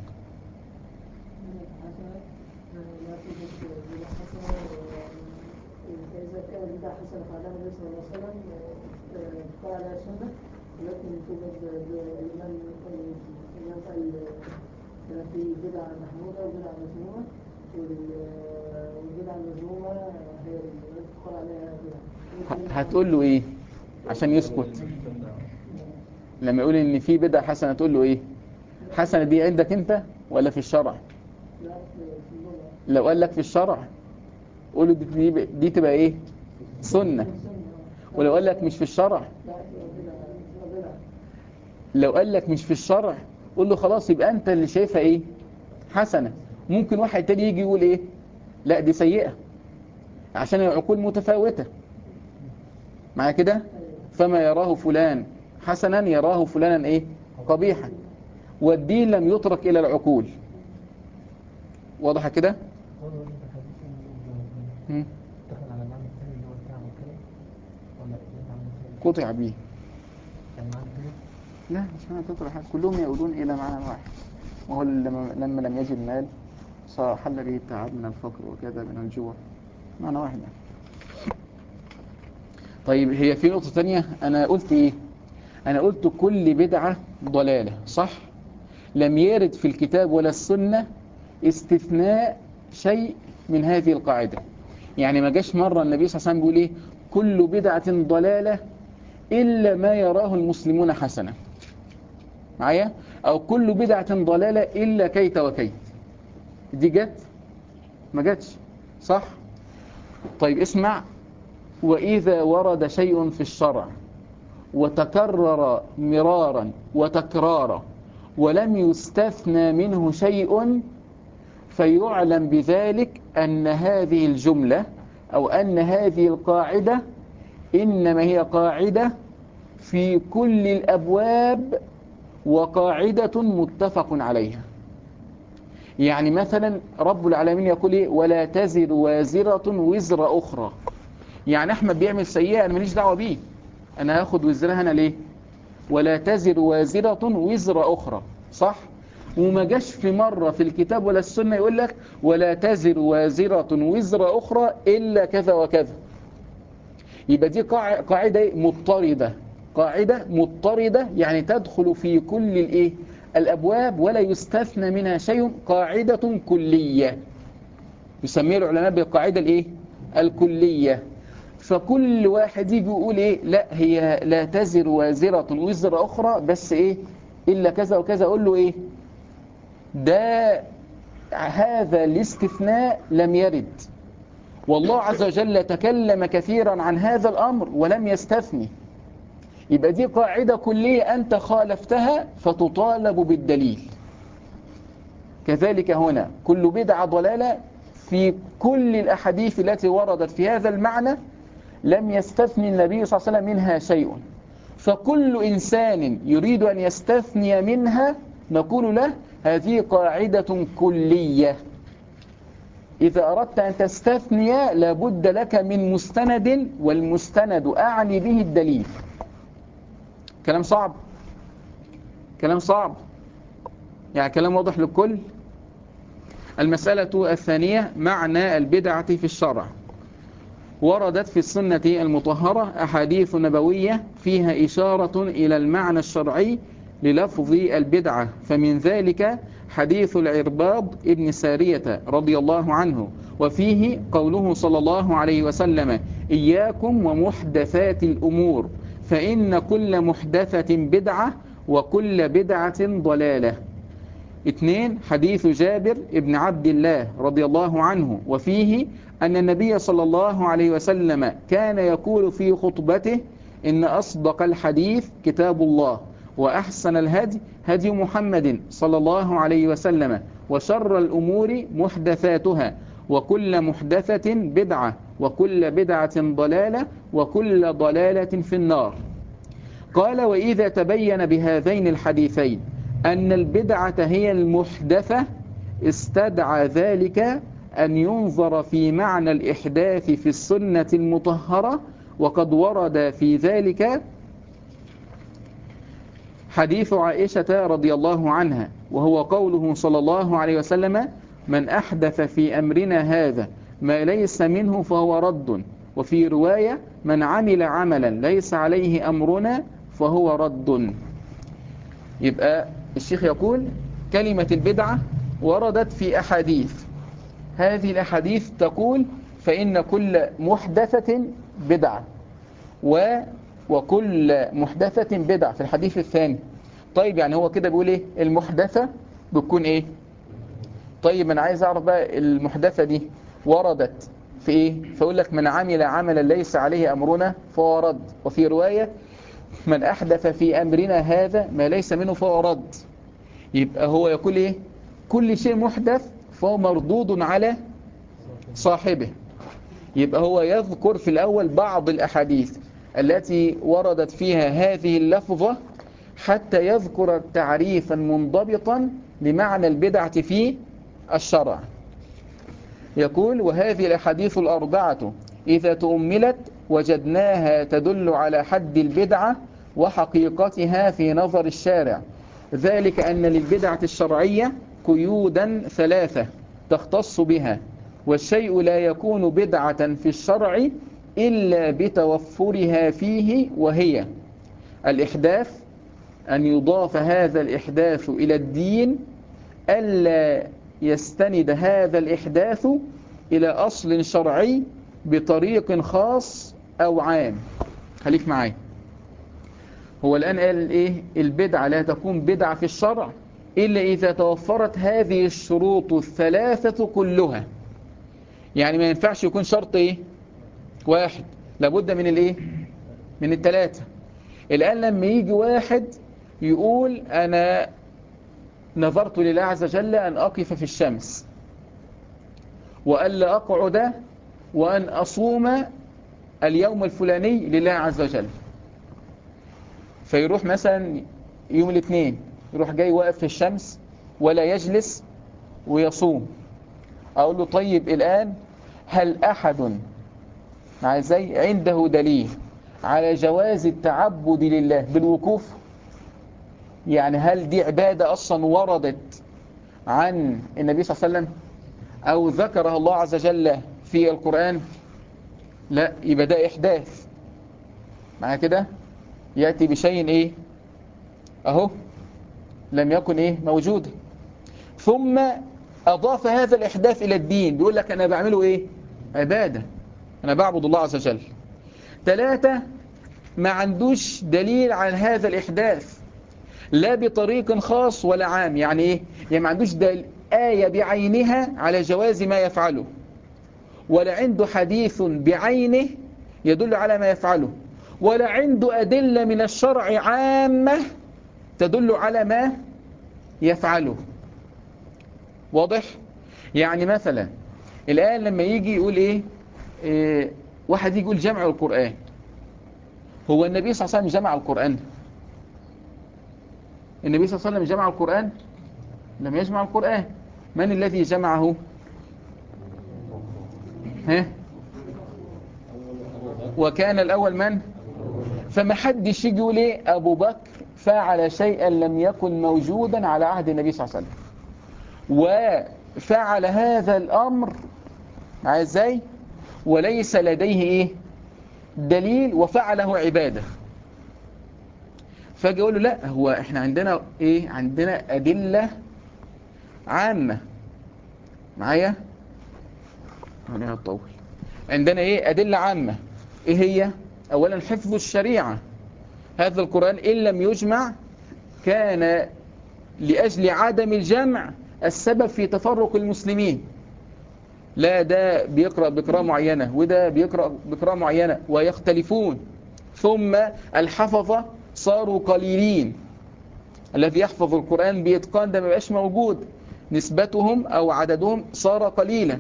في بدعة محمودة والبدعة هي عليها بدعة هتقول له إيه؟ عشان يسكت. لما يقول إن في بدعة حسنة تقول له إيه؟ حسنة دي عندك أنت ولا في الشرع؟ لو قال لك في الشرع قول له دي, دي, تبقى إيه؟ سنة. ولو قال لك مش في الشرع لو قال لك مش في الشرع قول له خلاص يبقى أنت اللي شايفها إيه؟ حسنة. ممكن واحد تاني يجي يقول إيه؟ لا دي سيئة عشان العقول متفاوتة. مع كده؟ فما يراه فلان. حسنا يراه فلانا إيه؟ قبيحا. والدين لم يترك إلى العقول. واضح كده؟ قطع به. لا مش معنى حاجة كلهم يقولون إلى معنى واحد. وهو لما, لم يجد مال صار حل به التعب من الفقر وكذا من الجوع. معنى واحد. يعني. طيب هي في نقطة تانية. أنا قلت إيه؟ أنا قلت كل بدعة ضلالة صح؟ لم يرد في الكتاب ولا السنة استثناء شيء من هذه القاعدة. يعني ما جاش مرة النبي صلى الله عليه وسلم بيقول إيه؟ كل بدعة ضلالة إلا ما يراه المسلمون حسنا معايا؟ أو كل بدعة ضلالة إلا كيت وكيت. دي جت؟ ما جتش صح؟ طيب اسمع. وإذا ورد شيء في الشرع وتكرر مرارا وتكرارا ولم يستثنى منه شيء فيعلم بذلك أن هذه الجملة أو أن هذه القاعدة إنما هي قاعدة في كل الأبواب وقاعدة متفق عليها. يعني مثلا رب العالمين يقول إيه؟ ولا تزر وازرة وزر أخرى. يعني أحمد بيعمل سيئة أنا ماليش دعوة بيه. أنا هاخد وزرها أنا ليه؟ ولا تزر وازرة وزر أخرى صح؟ وما جاش في مرة في الكتاب ولا السنة يقول لك ولا تزر وازرة وزر أخرى إلا كذا وكذا. يبقى دي قاع- قاعدة مضطردة قاعدة مضطردة يعني تدخل في كل الإيه؟ الأبواب ولا يستثنى منها شيء قاعدة كلية. يسميها العلماء بالقاعدة الإيه؟ الكلية. فكل واحد يجي يقول إيه؟ لا هي لا تزر وازرة وزر أخرى بس إيه؟ إلا كذا وكذا. أقول له إيه؟ ده هذا الاستثناء لم يرد. والله عز وجل تكلم كثيرا عن هذا الأمر ولم يستثني. يبقى دي قاعدة كلية أنت خالفتها فتطالب بالدليل. كذلك هنا كل بدعة ضلالة في كل الأحاديث التي وردت في هذا المعنى لم يستثني النبي صلى الله عليه وسلم منها شيء. فكل إنسان يريد أن يستثني منها نقول له هذه قاعدة كلية. إذا أردت أن تستثني لابد لك من مستند والمستند أعني به الدليل. كلام صعب. كلام صعب. يعني كلام واضح للكل. المسألة الثانية معنى البدعة في الشرع. وردت في السنة المطهرة أحاديث نبوية فيها إشارة إلى المعنى الشرعي للفظ البدعة فمن ذلك حديث العرباض ابن سارية رضي الله عنه وفيه قوله صلى الله عليه وسلم إياكم ومحدثات الأمور فإن كل محدثة بدعة وكل بدعة ضلالة. اثنين حديث جابر ابن عبد الله رضي الله عنه وفيه أن النبي صلى الله عليه وسلم كان يقول في خطبته إن أصدق الحديث كتاب الله وأحسن الهدي هدي محمد صلى الله عليه وسلم وشر الأمور محدثاتها وكل محدثة بدعة وكل بدعة ضلالة وكل ضلالة في النار. قال وإذا تبين بهذين الحديثين أن البدعة هي المحدثة استدعى ذلك أن ينظر في معنى الإحداث في السنة المطهرة وقد ورد في ذلك حديث عائشة رضي الله عنها وهو قوله صلى الله عليه وسلم من أحدث في أمرنا هذا ما ليس منه فهو رد وفي رواية من عمل عملا ليس عليه أمرنا فهو رد. يبقى الشيخ يقول كلمة البدعة وردت في أحاديث. هذه الأحاديث تقول فإن كل محدثة بدعة و وكل محدثة بدعة في الحديث الثاني. طيب يعني هو كده بيقول إيه؟ المحدثة بتكون إيه؟ طيب أنا عايز أعرف بقى المحدثة دي وردت في إيه؟ فيقول لك من عمل عملا ليس عليه أمرنا فهو رد وفي رواية من أحدث في أمرنا هذا ما ليس منه فهو رد يبقى هو يقول إيه؟ كل شيء محدث فهو مردود على صاحبه. يبقى هو يذكر في الأول بعض الأحاديث التي وردت فيها هذه اللفظة حتى يذكر تعريفا منضبطا لمعنى البدعة في الشرع. يقول وهذه الأحاديث الأربعة إذا تؤملت وجدناها تدل على حد البدعة وحقيقتها في نظر الشارع. ذلك أن للبدعة الشرعية قيودا ثلاثة تختص بها والشيء لا يكون بدعة في الشرع إلا بتوفرها فيه وهي الإحداث أن يضاف هذا الإحداث إلى الدين ألا يستند هذا الإحداث إلى أصل شرعي بطريق خاص أو عام. خليك معايا. هو الآن قال إيه؟ البدعة لا تكون بدعة في الشرع إلا إذا توفرت هذه الشروط الثلاثة كلها. يعني ما ينفعش يكون شرط إيه؟ واحد. لابد من الإيه؟ من الثلاثة الآن لما يجي واحد يقول أنا نظرت لله عز وجل أن أقف في الشمس وألا أقعد وأن أصوم اليوم الفلاني لله عز وجل. فيروح مثلا يوم الاثنين. يروح جاي واقف في الشمس ولا يجلس ويصوم. أقول له طيب الآن هل أحد زي عنده دليل على جواز التعبد لله بالوقوف؟ يعني هل دي عبادة أصلا وردت عن النبي صلى الله عليه وسلم أو ذكرها الله عز وجل في القرآن؟ لا يبقى ده إحداث. مع كده يأتي بشيء إيه؟ أهو. لم يكن إيه؟ موجود. ثم أضاف هذا الإحداث إلى الدين. بيقول لك أنا بعمله إيه؟ عبادة. أنا بعبد الله عز وجل. ثلاثة ما عندوش دليل على هذا الإحداث. لا بطريق خاص ولا عام. يعني إيه؟ يعني ما عندوش دل... آية بعينها على جواز ما يفعله. ولا عنده حديث بعينه يدل على ما يفعله. ولا عنده أدلة من الشرع عامة تدل على ما يفعله. واضح؟ يعني مثلا الآن لما يجي يقول إيه, إيه واحد يجي يقول جمع القرآن. هو النبي صلى الله عليه وسلم جمع القرآن؟ النبي صلى الله عليه وسلم جمع القرآن؟ لم يجمع القرآن. من الذي جمعه؟ ها؟ وكان الأول من؟ فما حدش يجي يقول إيه؟ أبو بكر. فعل شيئا لم يكن موجودا على عهد النبي صلى الله عليه وسلم. وفعل هذا الأمر إزاي؟ وليس لديه إيه؟ دليل وفعله عبادة. فأجي أقول له لا هو إحنا عندنا إيه؟ عندنا أدلة عامة. معايا؟ أنا هطول عندنا إيه؟ أدلة عامة. إيه هي؟ اولا حفظ الشريعة. هذا القرآن إن لم يجمع كان لأجل عدم الجمع السبب في تفرق المسلمين. لا ده بيقرأ بقراءة معينة وده بيقرأ بقراءة معينة ويختلفون. ثم الحفظة صاروا قليلين. الذي يحفظ القرآن بإتقان ده ما موجود. نسبتهم أو عددهم صار قليلا.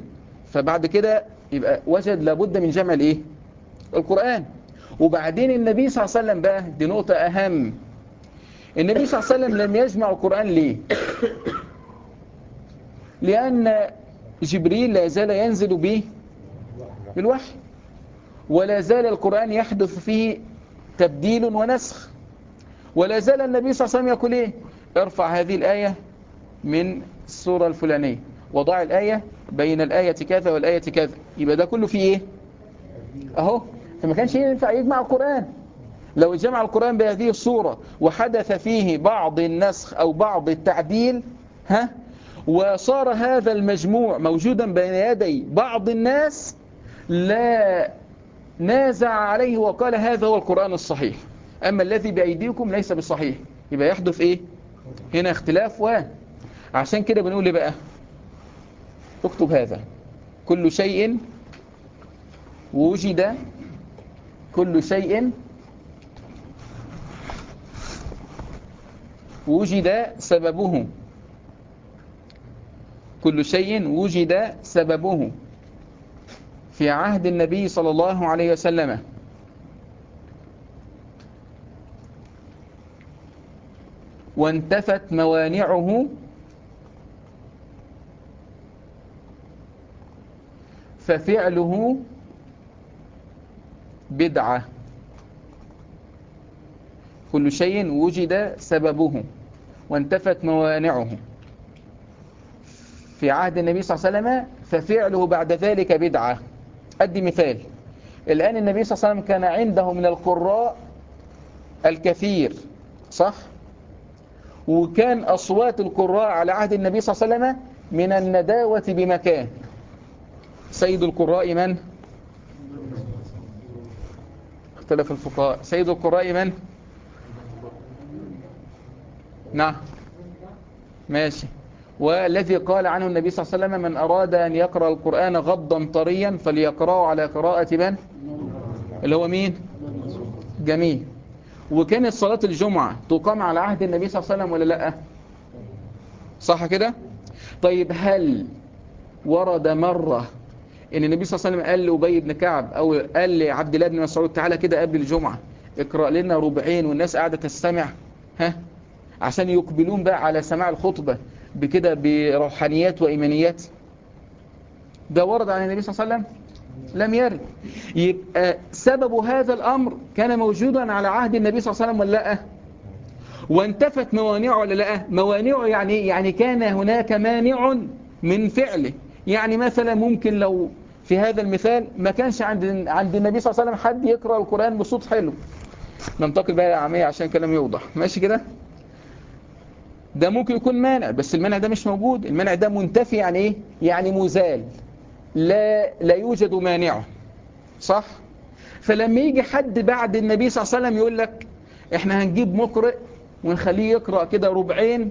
فبعد كده يبقى وجد لابد من جمع الإيه؟ القرآن. وبعدين النبي صلى الله عليه وسلم بقى دي نقطة أهم. النبي صلى الله عليه وسلم لم يجمع القرآن ليه؟ لأن جبريل لا زال ينزل به بالوحي ولا زال القرآن يحدث فيه تبديل ونسخ ولا زال النبي صلى الله عليه وسلم يقول إيه؟ ارفع هذه الآية من السورة الفلانية وضع الآية بين الآية كذا والآية كذا. يبقى ده كله فيه إيه؟ أهو. فما كانش ينفع يجمع القرآن. لو جمع القرآن بهذه الصورة وحدث فيه بعض النسخ أو بعض التعديل ها وصار هذا المجموع موجودا بين يدي بعض الناس لا نازع عليه وقال هذا هو القرآن الصحيح. أما الذي بأيديكم ليس بالصحيح يبقى يحدث إيه؟ هنا اختلاف و عشان كده بنقول إيه بقى؟ اكتب هذا. كل شيء وجد كل شيء وجد سببه. كل شيء وجد سببه. في عهد النبي صلى الله عليه وسلم. وانتفت موانعه. ففعله بدعة. كل شيء وجد سببه وانتفت موانعه. في عهد النبي صلى الله عليه وسلم ففعله بعد ذلك بدعة. أدي مثال. الآن النبي صلى الله عليه وسلم كان عنده من القراء الكثير صح؟ وكان أصوات القراء على عهد النبي صلى الله عليه وسلم من النداوة بمكان. سيد القراء من؟ اختلف الفقهاء. سيد القراء من؟ نعم. ماشي. والذي قال عنه النبي صلى الله عليه وسلم من أراد أن يقرأ القرآن غضا طريا فليقرأه على قراءة من؟ اللي هو مين؟ جميل. وكانت صلاة الجمعة تقام على عهد النبي صلى الله عليه وسلم ولا لأ؟ صح كده؟ طيب هل ورد مرة إن النبي صلى الله عليه وسلم قال لأبي بن كعب أو قال لعبد الله بن مسعود تعالى كده قبل الجمعة اقرأ لنا ربعين والناس قاعدة تستمع. ها؟ عشان يقبلون بقى على سماع الخطبة بكده بروحانيات وإيمانيات. ده ورد عن النبي صلى الله عليه وسلم؟ لم يرد. يبقى سبب هذا الأمر كان موجودا على عهد النبي صلى الله عليه وسلم ولا لأ؟ وانتفت موانعه ولا لأ؟ موانعه يعني يعني كان هناك مانع من فعله. يعني مثلا ممكن لو في هذا المثال ما كانش عند عند النبي صلى الله عليه وسلم حد يقرأ القرآن بصوت حلو. ننتقل بقى للعامية عشان كلام يوضح. ماشي كده؟ ده ممكن يكون مانع بس المانع ده مش موجود. المانع ده منتفي يعني إيه؟ يعني مزال. لا لا يوجد مانعه. صح؟ فلما يجي حد بعد النبي صلى الله عليه وسلم يقول لك إحنا هنجيب مقرئ ونخليه يقرأ كده ربعين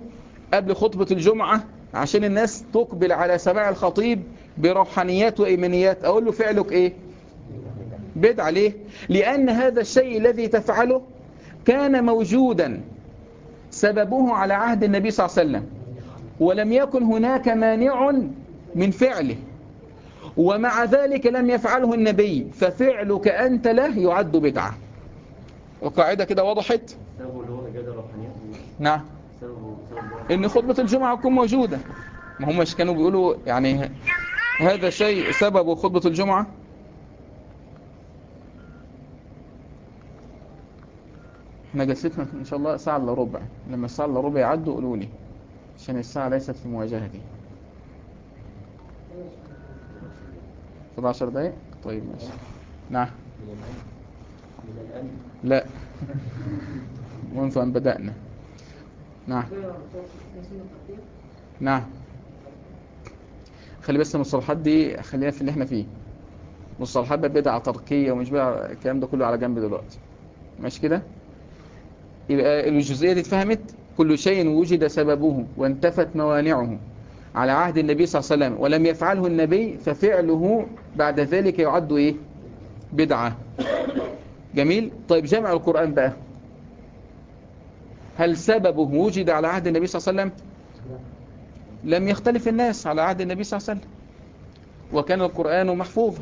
قبل خطبة الجمعة عشان الناس تقبل على سماع الخطيب بروحانيات وإيمانيات. أقول له فعلك إيه؟ بدعة ليه لأن هذا الشيء الذي تفعله كان موجودا سببه على عهد النبي صلى الله عليه وسلم. ولم يكن هناك مانع من فعله. ومع ذلك لم يفعله النبي. ففعلك أنت له يعد بدعة. القاعدة كده وضحت؟ نعم. إن خطبة الجمعة تكون موجودة. ما همش كانوا بيقولوا يعني هذا شيء سبب خطبة الجمعة؟ إحنا جلستنا إن شاء الله ساعة إلا ربع. لما الساعة إلا ربع يعدوا قولوا لي عشان الساعة ليست في مواجهتي. 17 دقايق؟ طيب ماشي. نعم. لا. منذ أن بدأنا. نعم. نعم. خلي بس المصطلحات دي خلينا في اللي إحنا فيه. مصطلحات بقى بدعة تركية ومش بقى الكلام ده كله على جنب دلوقتي. ماشي كده؟ يبقى الجزئية دي اتفهمت؟ كل شيء وجد سببه وانتفت موانعه على عهد النبي صلى الله عليه وسلم ولم يفعله النبي ففعله بعد ذلك يعد إيه؟ بدعة. جميل؟ طيب جمع القرآن بقى. هل سببه وجد على عهد النبي صلى الله عليه وسلم؟ لم يختلف الناس على عهد النبي صلى الله عليه وسلم. وكان القرآن محفوظا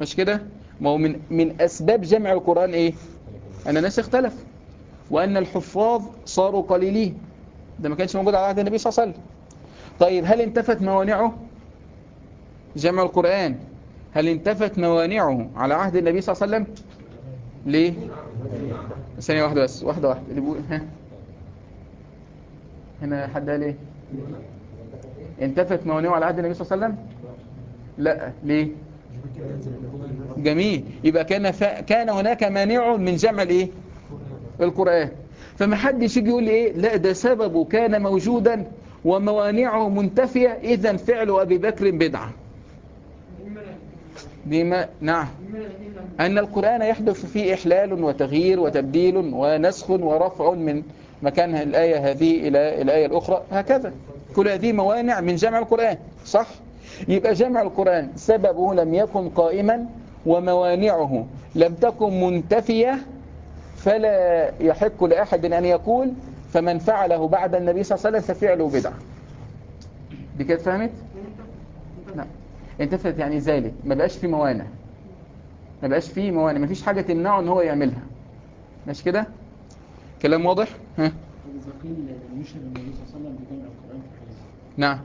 مش كده؟ ما هو من من أسباب جمع القرآن إيه؟ أن الناس اختلفوا. وأن الحفاظ صاروا قليلين. ده ما كانش موجود على عهد النبي صلى الله عليه وسلم. طيب هل انتفت موانعه؟ جمع القرآن. هل انتفت موانعه على عهد النبي صلى الله عليه وسلم؟ ليه؟ ثانية واحدة بس. واحدة واحدة. اللي بيقول ها؟ هنا حد قال إيه؟ انتفت موانعه على عهد النبي صلى الله عليه وسلم؟ لا. ليه؟ جميل. يبقى كان ف... كان هناك مانع من جمع الايه؟ القرآن. فما حدش يجي يقول لي إيه؟ لا ده سببه كان موجودا وموانعه منتفية. اذا فعل أبي بكر بدعة. دي ما نعم. أن القرآن يحدث فيه إحلال وتغيير وتبديل ونسخ ورفع من مكان الآية هذه إلى الآية الأخرى هكذا. كل هذه موانع من جمع القرآن صح؟ يبقى جمع القرآن سببه لم يكن قائما وموانعه. لم تكن منتفية فلا يحق لأحد أن يقول فمن فعله بعد النبي صلى الله عليه وسلم ففعله بدعة. دي كده فهمت؟ نعم. انتفت يعني زالت ما بقاش في موانع. ما بقاش فيه موانع. ما فيش حاجة تمنعه إن هو يعملها. مش كده؟ كلام واضح؟ ها. نعم.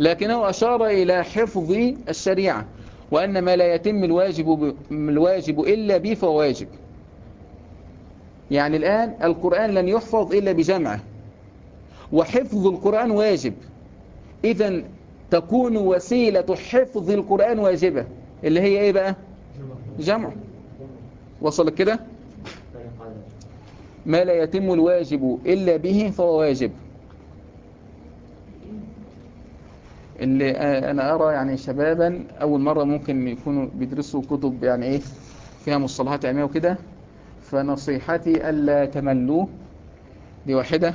لكنه أشار إلى حفظ الشريعة وأن ما لا يتم الواجب, ب... الواجب إلا به فهو واجب. يعني الآن القرآن لن يحفظ إلا بجمعه. وحفظ القرآن واجب. إذا تكون وسيلة حفظ القرآن واجبة. اللي هي إيه بقى؟ جمع. وصل كده؟ ما لا يتم الواجب إلا به فهو واجب. اللي أنا أرى يعني شبابا أول مرة ممكن يكونوا بيدرسوا كتب يعني إيه فيها مصطلحات علمية وكده. فنصيحتي ألا تملوا. دي واحدة.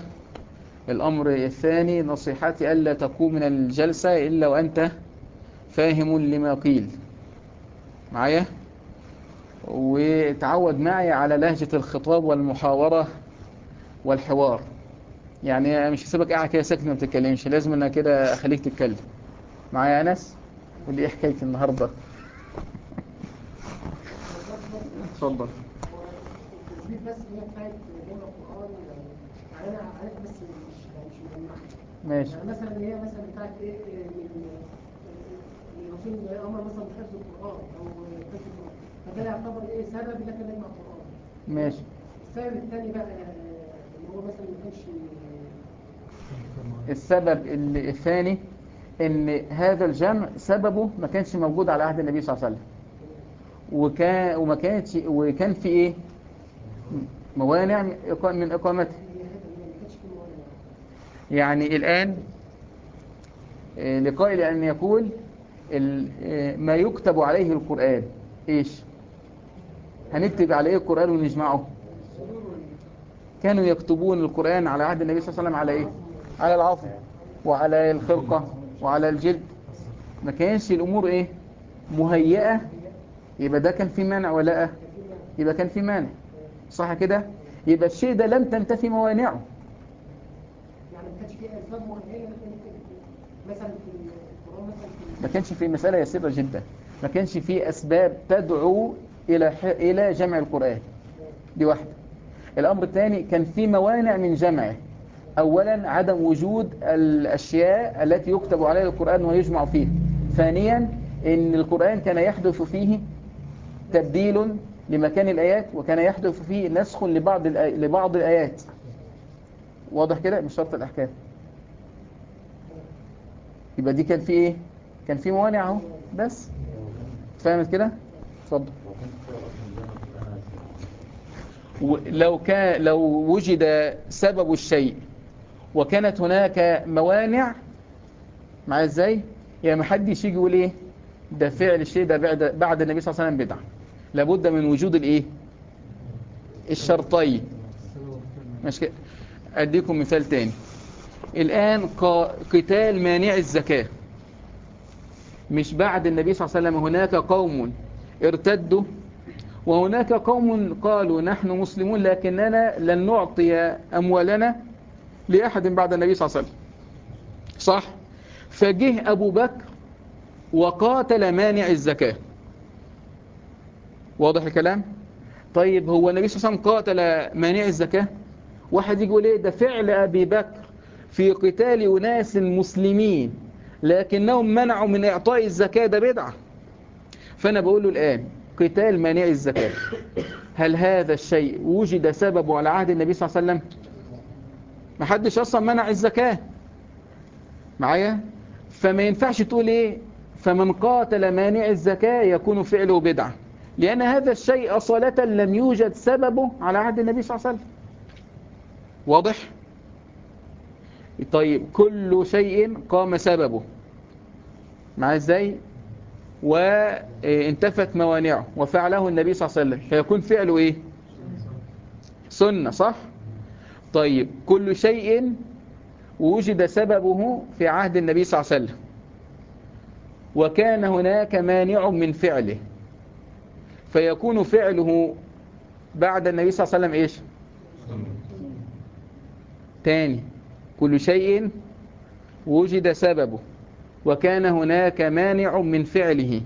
الأمر الثاني نصيحتي ألا تقوم من الجلسة إلا وأنت فاهم لما قيل. معايا؟ وتعود معي على لهجة الخطاب والمحاورة والحوار يعني مش هسيبك قاعد كده ساكت ما بتتكلمش لازم أنا كده اخليك تتكلم معايا يا انس قول لي إيه حكايتي النهارده اتفضل يعني ماشي يعني مثلا هي مثلا بتاعت إيه إيه، من الرسول مثلا حفظ القرآن فده يعتبر إيه؟ سبب إحنا نجمع القرآن. ماشي. السبب الثاني بقى اللي هو مثلا ما كانش السبب اللي- الثاني إن هذا الجمع سببه ما كانش موجود على عهد النبي صلى الله عليه وسلم. وكان وما كانتش وكان في إيه؟ موانع من إقامته. يعني الآن آه، لقائل أن يقول آه، ما يكتب عليه القرآن إيش؟ هنكتب عليه القرآن ونجمعه؟ كانوا يكتبون القرآن على عهد النبي صلى الله عليه وسلم على إيه؟ على العظم وعلى الخرقة وعلى الجلد. ما كانش الأمور إيه؟ مهيئة. يبقى ده كان في مانع ولا لأ؟ يبقى كان في مانع. صح كده؟ يبقى الشيء ده لم تنتفي موانعه. يعني ما كانش في القرآن مثلا في ما كانش في مسألة يسيرة جدا. ما كانش في أسباب تدعو إلى. إلى جمع القرآن. دي واحدة. الأمر الثاني كان في موانع من جمعه. أولا عدم وجود الأشياء التي يكتب عليها القرآن ويجمع فيه ثانيا إن القرآن كان يحدث فيه تبديل لمكان الآيات وكان يحدث فيه نسخ لبعض. لبعض الآيات. واضح كده؟ مش شرط الأحكام. يبقى دي كان في إيه؟ كان في موانع أهو. بس. فهمت كده؟ اتفضل. لو كان لو وجد سبب الشيء وكانت هناك موانع معايا إزاي؟ يعني ما حدش يجي يقول إيه؟ ده فعل الشيء ده بعد بعد النبي صلى الله عليه وسلم بدعة. لابد من وجود الإيه؟ الشرطين. مش كده؟ أديكم مثال تاني. الآن قتال مانع الزكاة. مش بعد النبي صلى الله عليه وسلم هناك قوم ارتدوا. وهناك قوم قالوا نحن مسلمون لكننا لن نعطي أموالنا لأحد بعد النبي صلى الله عليه وسلم. صح؟ فجه أبو بكر وقاتل مانع الزكاة. واضح الكلام؟ طيب هو النبي صلى الله عليه وسلم قاتل مانع الزكاة؟ واحد يقول إيه؟ ده فعل أبي بكر في قتال أناس مسلمين لكنهم منعوا من إعطاء الزكاة ده بدعة. فأنا بقول له الآن قتال مانع الزكاة. هل هذا الشيء وجد سببه على عهد النبي صلى الله عليه وسلم؟ ما حدش أصلا منع الزكاة. معايا؟ فما ينفعش تقول إيه؟ فمن قاتل مانع الزكاة يكون فعله بدعة. لأن هذا الشيء أصالة لم يوجد سببه على عهد النبي صلى الله عليه وسلم. واضح؟ طيب كل شيء قام سببه. معايا إزاي؟ وانتفت موانعه وفعله النبي صلى الله عليه وسلم. فيكون فعله إيه؟ سنة صح؟ طيب كل شيء وجد سببه في عهد النبي صلى الله عليه وسلم. وكان هناك مانع من فعله. فيكون فعله بعد النبي صلى الله عليه وسلم إيش؟ تاني. كل شيء وجد سببه. وكان هناك مانع من فعله.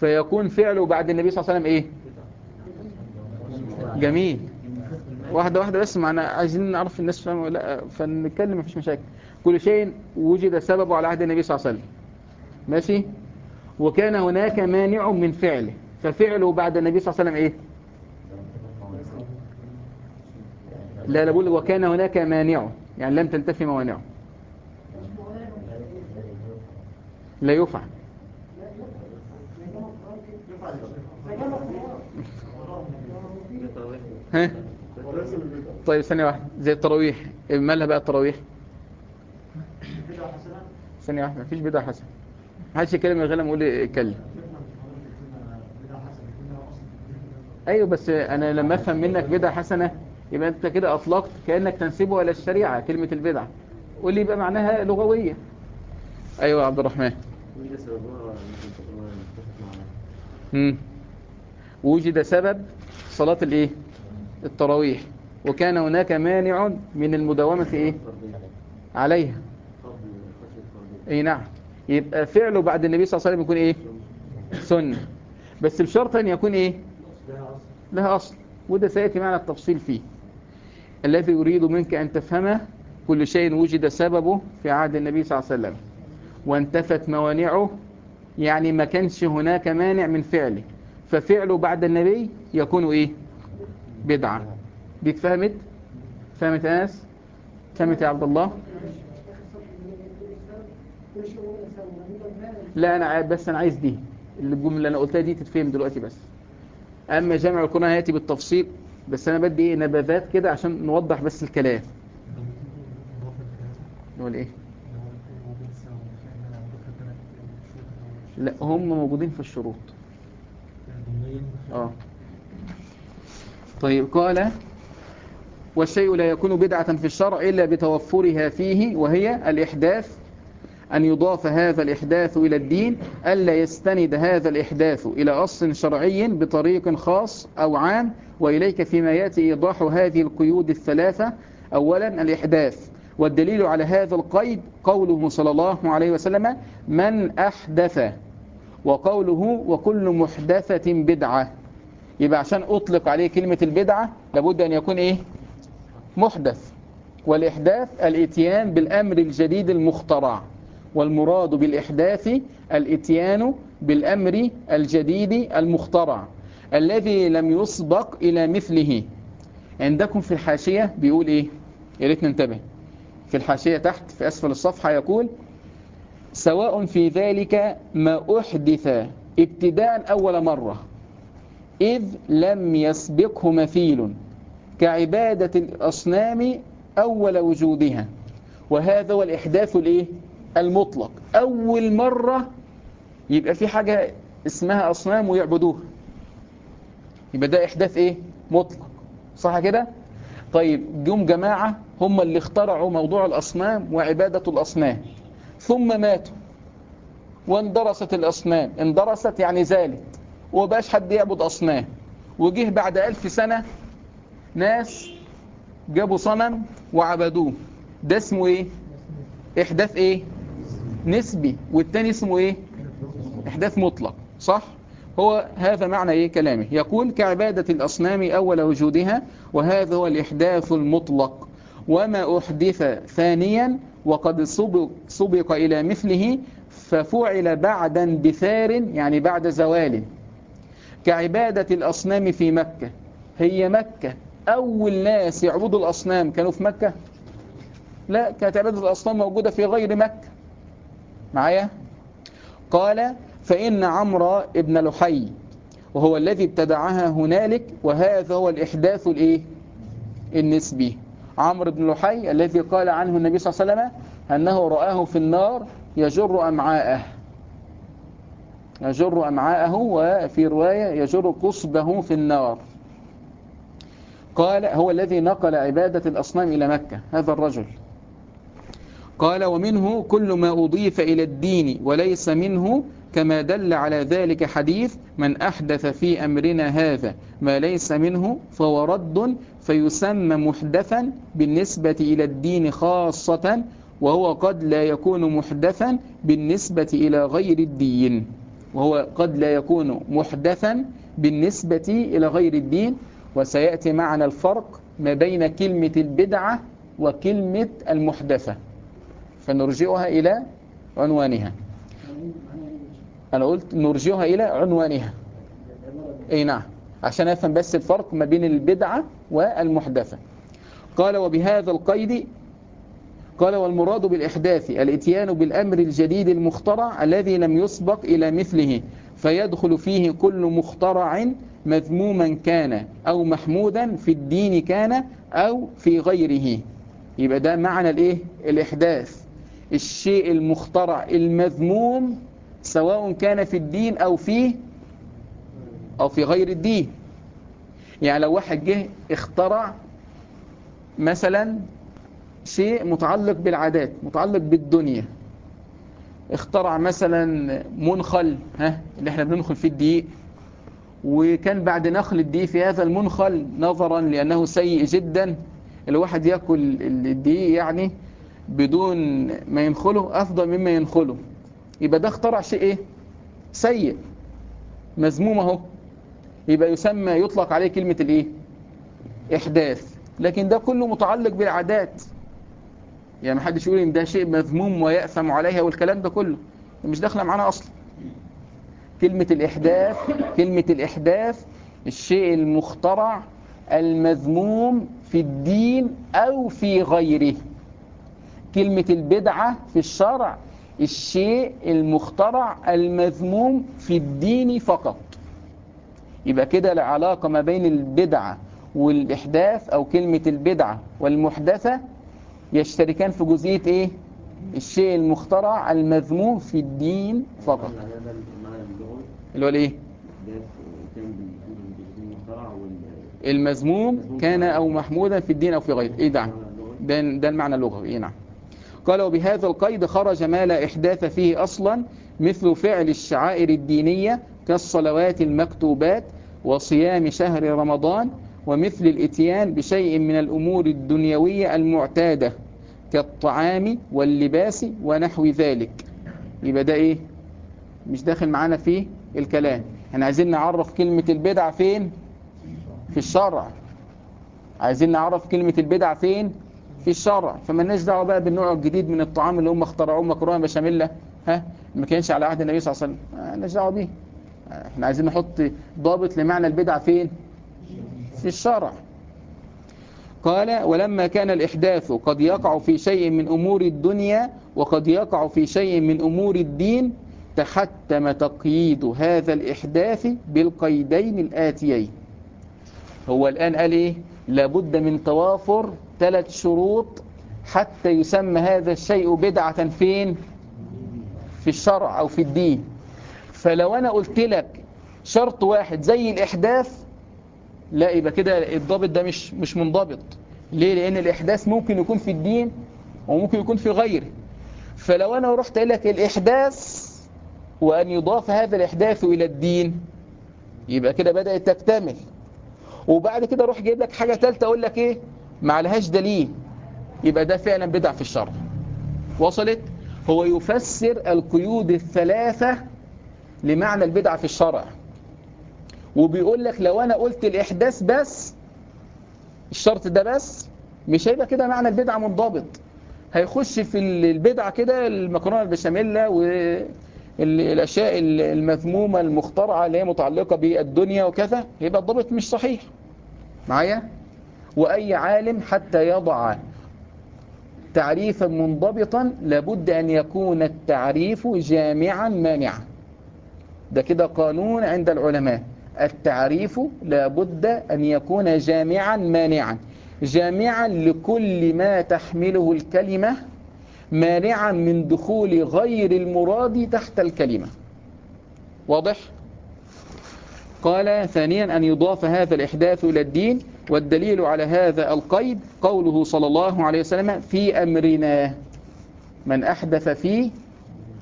فيكون فعله بعد النبي صلى الله عليه وسلم إيه؟ جميل. واحدة واحدة بس معنا عايزين نعرف الناس فاهمة ولا لأ فنتكلم مفيش مشاكل. كل شيء وجد سببه على عهد النبي صلى الله عليه وسلم. ماشي؟ وكان هناك مانع من فعله. ففعله بعد النبي صلى الله عليه وسلم إيه؟ لا لا بقول وكان هناك مانع. يعني لم تنتفي موانعه. لا يفعل. ها؟ طيب ثانية واحدة. زي التراويح. مالها بقى التراويح. ثانية واحدة. مفيش بدعة حسنة. محدش يتكلم غير لما أقول اتكلم. أيوه بس أنا لما أفهم منك بدعة حسنة يبقى أنت كده أطلقت كأنك تنسبه إلى الشريعة كلمة البدعة. قول لي يبقى معناها لغوية. أيوه عبد الرحمن. وجد سببها ممكن تكون متفق معنا مم. وجد سبب صلاة الايه؟ التراويح. وكان هناك مانع من المداومة في إيه؟ عليها. اي نعم. يبقى فعله بعد النبي صلى الله عليه وسلم يكون إيه؟ سنة. بس بشرط أن يكون إيه؟ لها أصل. وده سيأتي معنا التفصيل فيه. الذي يريد منك أن تفهمه كل شيء وجد سببه في عهد النبي صلى الله عليه وسلم. وانتفت موانعه يعني ما كانش هناك مانع من فعله. ففعله بعد النبي يكون إيه؟ بدعة. دي اتفهمت فهمت أنس؟ فهمت يا عبد الله؟ لا أنا بس أنا عايز دي. الجملة اللي أنا قلتها دي تتفهم دلوقتي بس. أما جمع القرآن هياتي بالتفصيل بس أنا بدي إيه؟ نبذات كده عشان نوضح بس الكلام. نقول إيه؟ لا هم موجودين في الشروط. آه. طيب قال والشيء لا يكون بدعة في الشرع إلا بتوفرها فيه وهي الإحداث أن يضاف هذا الإحداث إلى الدين ألا يستند هذا الإحداث إلى أصل شرعي بطريق خاص أو عام وإليك فيما يأتي إيضاح هذه القيود الثلاثة. أولا الإحداث. والدليل على هذا القيد قوله صلى الله عليه وسلم من أحدث وقوله وكل محدثة بدعة. يبقى عشان أطلق عليه كلمة البدعة لابد أن يكون إيه؟ محدث. والإحداث الإتيان بالأمر الجديد المخترع والمراد بالإحداث الإتيان بالأمر الجديد المخترع الذي لم يسبق إلى مثله. عندكم في الحاشية بيقول إيه؟ يا ريت ننتبه في الحاشية تحت في أسفل الصفحة يقول سواء في ذلك ما أحدث ابتداء أول مرة إذ لم يسبقه مثيل كعبادة الأصنام أول وجودها وهذا هو الإحداث الإيه؟ المطلق أول مرة يبقى في حاجة اسمها أصنام ويعبدوها يبقى ده إحداث إيه؟ مطلق صح كده؟ طيب جم جماعة هم اللي اخترعوا موضوع الأصنام وعبادة الأصنام ثم ماتوا. واندرست الأصنام. اندرست يعني زالت. وباش حد يعبد أصنام. وجه بعد ألف سنة ناس جابوا صنم وعبدوه. ده اسمه إيه؟ إحداث إيه؟ نسبي. والتاني اسمه إيه؟ إحداث مطلق. صح؟ هو هذا معنى إيه كلامه؟ يقول كعبادة الأصنام أول وجودها وهذا هو الإحداث المطلق. وما أحدث ثانيا وقد سبق, سبق إلى مثله ففعل بعد اندثار يعني بعد زوال. كعبادة الأصنام في مكة. هي مكة. أول ناس يعبدوا الأصنام كانوا في مكة؟ لا كانت عبادة الأصنام موجودة في غير مكة. معايا؟ قال فإن عمرو ابن لحي وهو الذي ابتدعها هنالك وهذا هو الإحداث الإيه؟ النسبي. عمرو بن لحي الذي قال عنه النبي صلى الله عليه وسلم أنه رآه في النار يجر أمعاءه. يجر أمعاءه وفي رواية يجر قصبه في النار. قال هو الذي نقل عبادة الأصنام إلى مكة هذا الرجل. قال ومنه كل ما أضيف إلى الدين وليس منه كما دل على ذلك حديث من أحدث في أمرنا هذا ما ليس منه فهو رد فيسمى محدثا بالنسبة إلى الدين خاصة وهو قد لا يكون محدثا بالنسبة إلى غير الدين وهو قد لا يكون محدثا بالنسبة إلى غير الدين وسيأتي معنا الفرق ما بين كلمة البدعة وكلمة المحدثة فنرجئها إلى عنوانها أنا قلت نرجئها إلى عنوانها. أي نعم. عشان أفهم بس الفرق ما بين البدعة والمحدثة. قال وبهذا القيد قال والمراد بالإحداث الإتيان بالأمر الجديد المخترع الذي لم يسبق إلى مثله فيدخل فيه كل مخترع مذموما كان أو محمودا في الدين كان أو في غيره. يبقى ده معنى الإيه؟ الإحداث. الشيء المخترع المذموم سواء كان في الدين أو فيه أو في غير الدين. يعني لو واحد جه اخترع مثلا شيء متعلق بالعادات متعلق بالدنيا اخترع مثلا منخل ها اللي إحنا بننخل فيه الدقيق وكان بعد نخل الدقيق في هذا المنخل نظرا لأنه سيء جدا الواحد يأكل الدقيق يعني بدون ما ينخله أفضل مما ينخله. يبقى ده اخترع شيء إيه؟ سيء. مذموم أهو. يبقى يسمى يطلق عليه كلمة الإيه؟ إحداث. لكن ده كله متعلق بالعادات. يعني ما حدش يقول إن ده شيء مذموم ويأثم عليها والكلام ده كله. مش داخلة معانا أصلا. كلمة الإحداث كلمة الإحداث الشيء المخترع المذموم في الدين أو في غيره. كلمة البدعة في الشرع الشيء المخترع المذموم في الدين فقط. يبقى كده العلاقة ما بين البدعة والإحداث أو كلمة البدعة والمحدثة يشتركان في جزئية إيه؟ الشيء المخترع المذموم في الدين فقط. اللي هو وال المذموم كان أو محمودا في الدين أو في غيره. إيه ده؟ ده, ده المعنى اللغوي. إيه نعم. قال وبهذا القيد خرج ما لا إحداث فيه أصلا مثل فعل الشعائر الدينية كالصلوات المكتوبات وصيام شهر رمضان ومثل الإتيان بشيء من الأمور الدنيوية المعتادة كالطعام واللباس ونحو ذلك. يبقى ده إيه؟ مش داخل معانا في الكلام. إحنا عايزين نعرف كلمة البدع فين؟ في الشرع. عايزين نعرف كلمة البدع فين؟ في الشرع فمالناش دعوة بقى بالنوع الجديد من الطعام اللي هم اخترعوه مكرونة بشاميل ها؟ ما كانش على عهد النبي صلى الله عليه وسلم. مالناش دعوة بيه. إحنا عايزين نحط ضابط لمعنى البدعة فين؟ في الشرع. قال ولما كان الإحداث قد يقع في شيء من أمور الدنيا وقد يقع في شيء من أمور الدين تحتم تقييد هذا الإحداث بالقيدين الآتيين. هو الآن قال إيه؟ لابد من توافر ثلاث شروط حتى يسمى هذا الشيء بدعة فين؟ في الشرع أو في الدين. فلو أنا قلت لك شرط واحد زي الإحداث لا يبقى كده الضابط ده مش مش منضبط. ليه؟ لأن الإحداث ممكن يكون في الدين وممكن يكون في غيره. فلو أنا رحت قايل لك الإحداث وأن يضاف هذا الإحداث إلى الدين يبقى كده بدأت تكتمل. وبعد كده أروح جايب لك حاجة ثالثه أقول لك إيه؟ ما عليهاش دليل. يبقى ده فعلا بدع في الشرع وصلت؟ هو يفسر القيود الثلاثة لمعنى البدعة في الشرع. وبيقول لك لو أنا قلت الإحداث بس الشرط ده بس مش هيبقى كده معنى البدعة منضبط. هيخش في البدعة كده المكرونة البشاميل والاشياء المذمومة المخترعة اللي هي متعلقة بالدنيا وكذا يبقى الضابط مش صحيح. معايا؟ وأي عالم حتى يضع تعريفا منضبطا لابد أن يكون التعريف جامعا مانعا. ده كده قانون عند العلماء. التعريف لابد أن يكون جامعا مانعا. جامعا لكل ما تحمله الكلمة مانعا من دخول غير المراد تحت الكلمة. واضح؟ قال ثانيا أن يضاف هذا الإحداث إلى الدين. والدليل على هذا القيد قوله صلى الله عليه وسلم في أمرنا. من أحدث في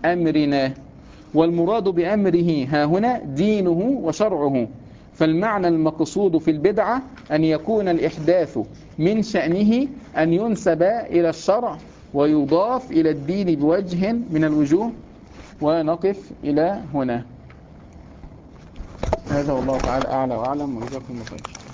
أمرنا. والمراد بأمره ها هنا دينه وشرعه. فالمعنى المقصود في البدعة أن يكون الإحداث من شأنه أن ينسب إلى الشرع ويضاف إلى الدين بوجه من الوجوه. ونقف إلى هنا. هذا والله تعالى أعلى وأعلم. وجزاكم الله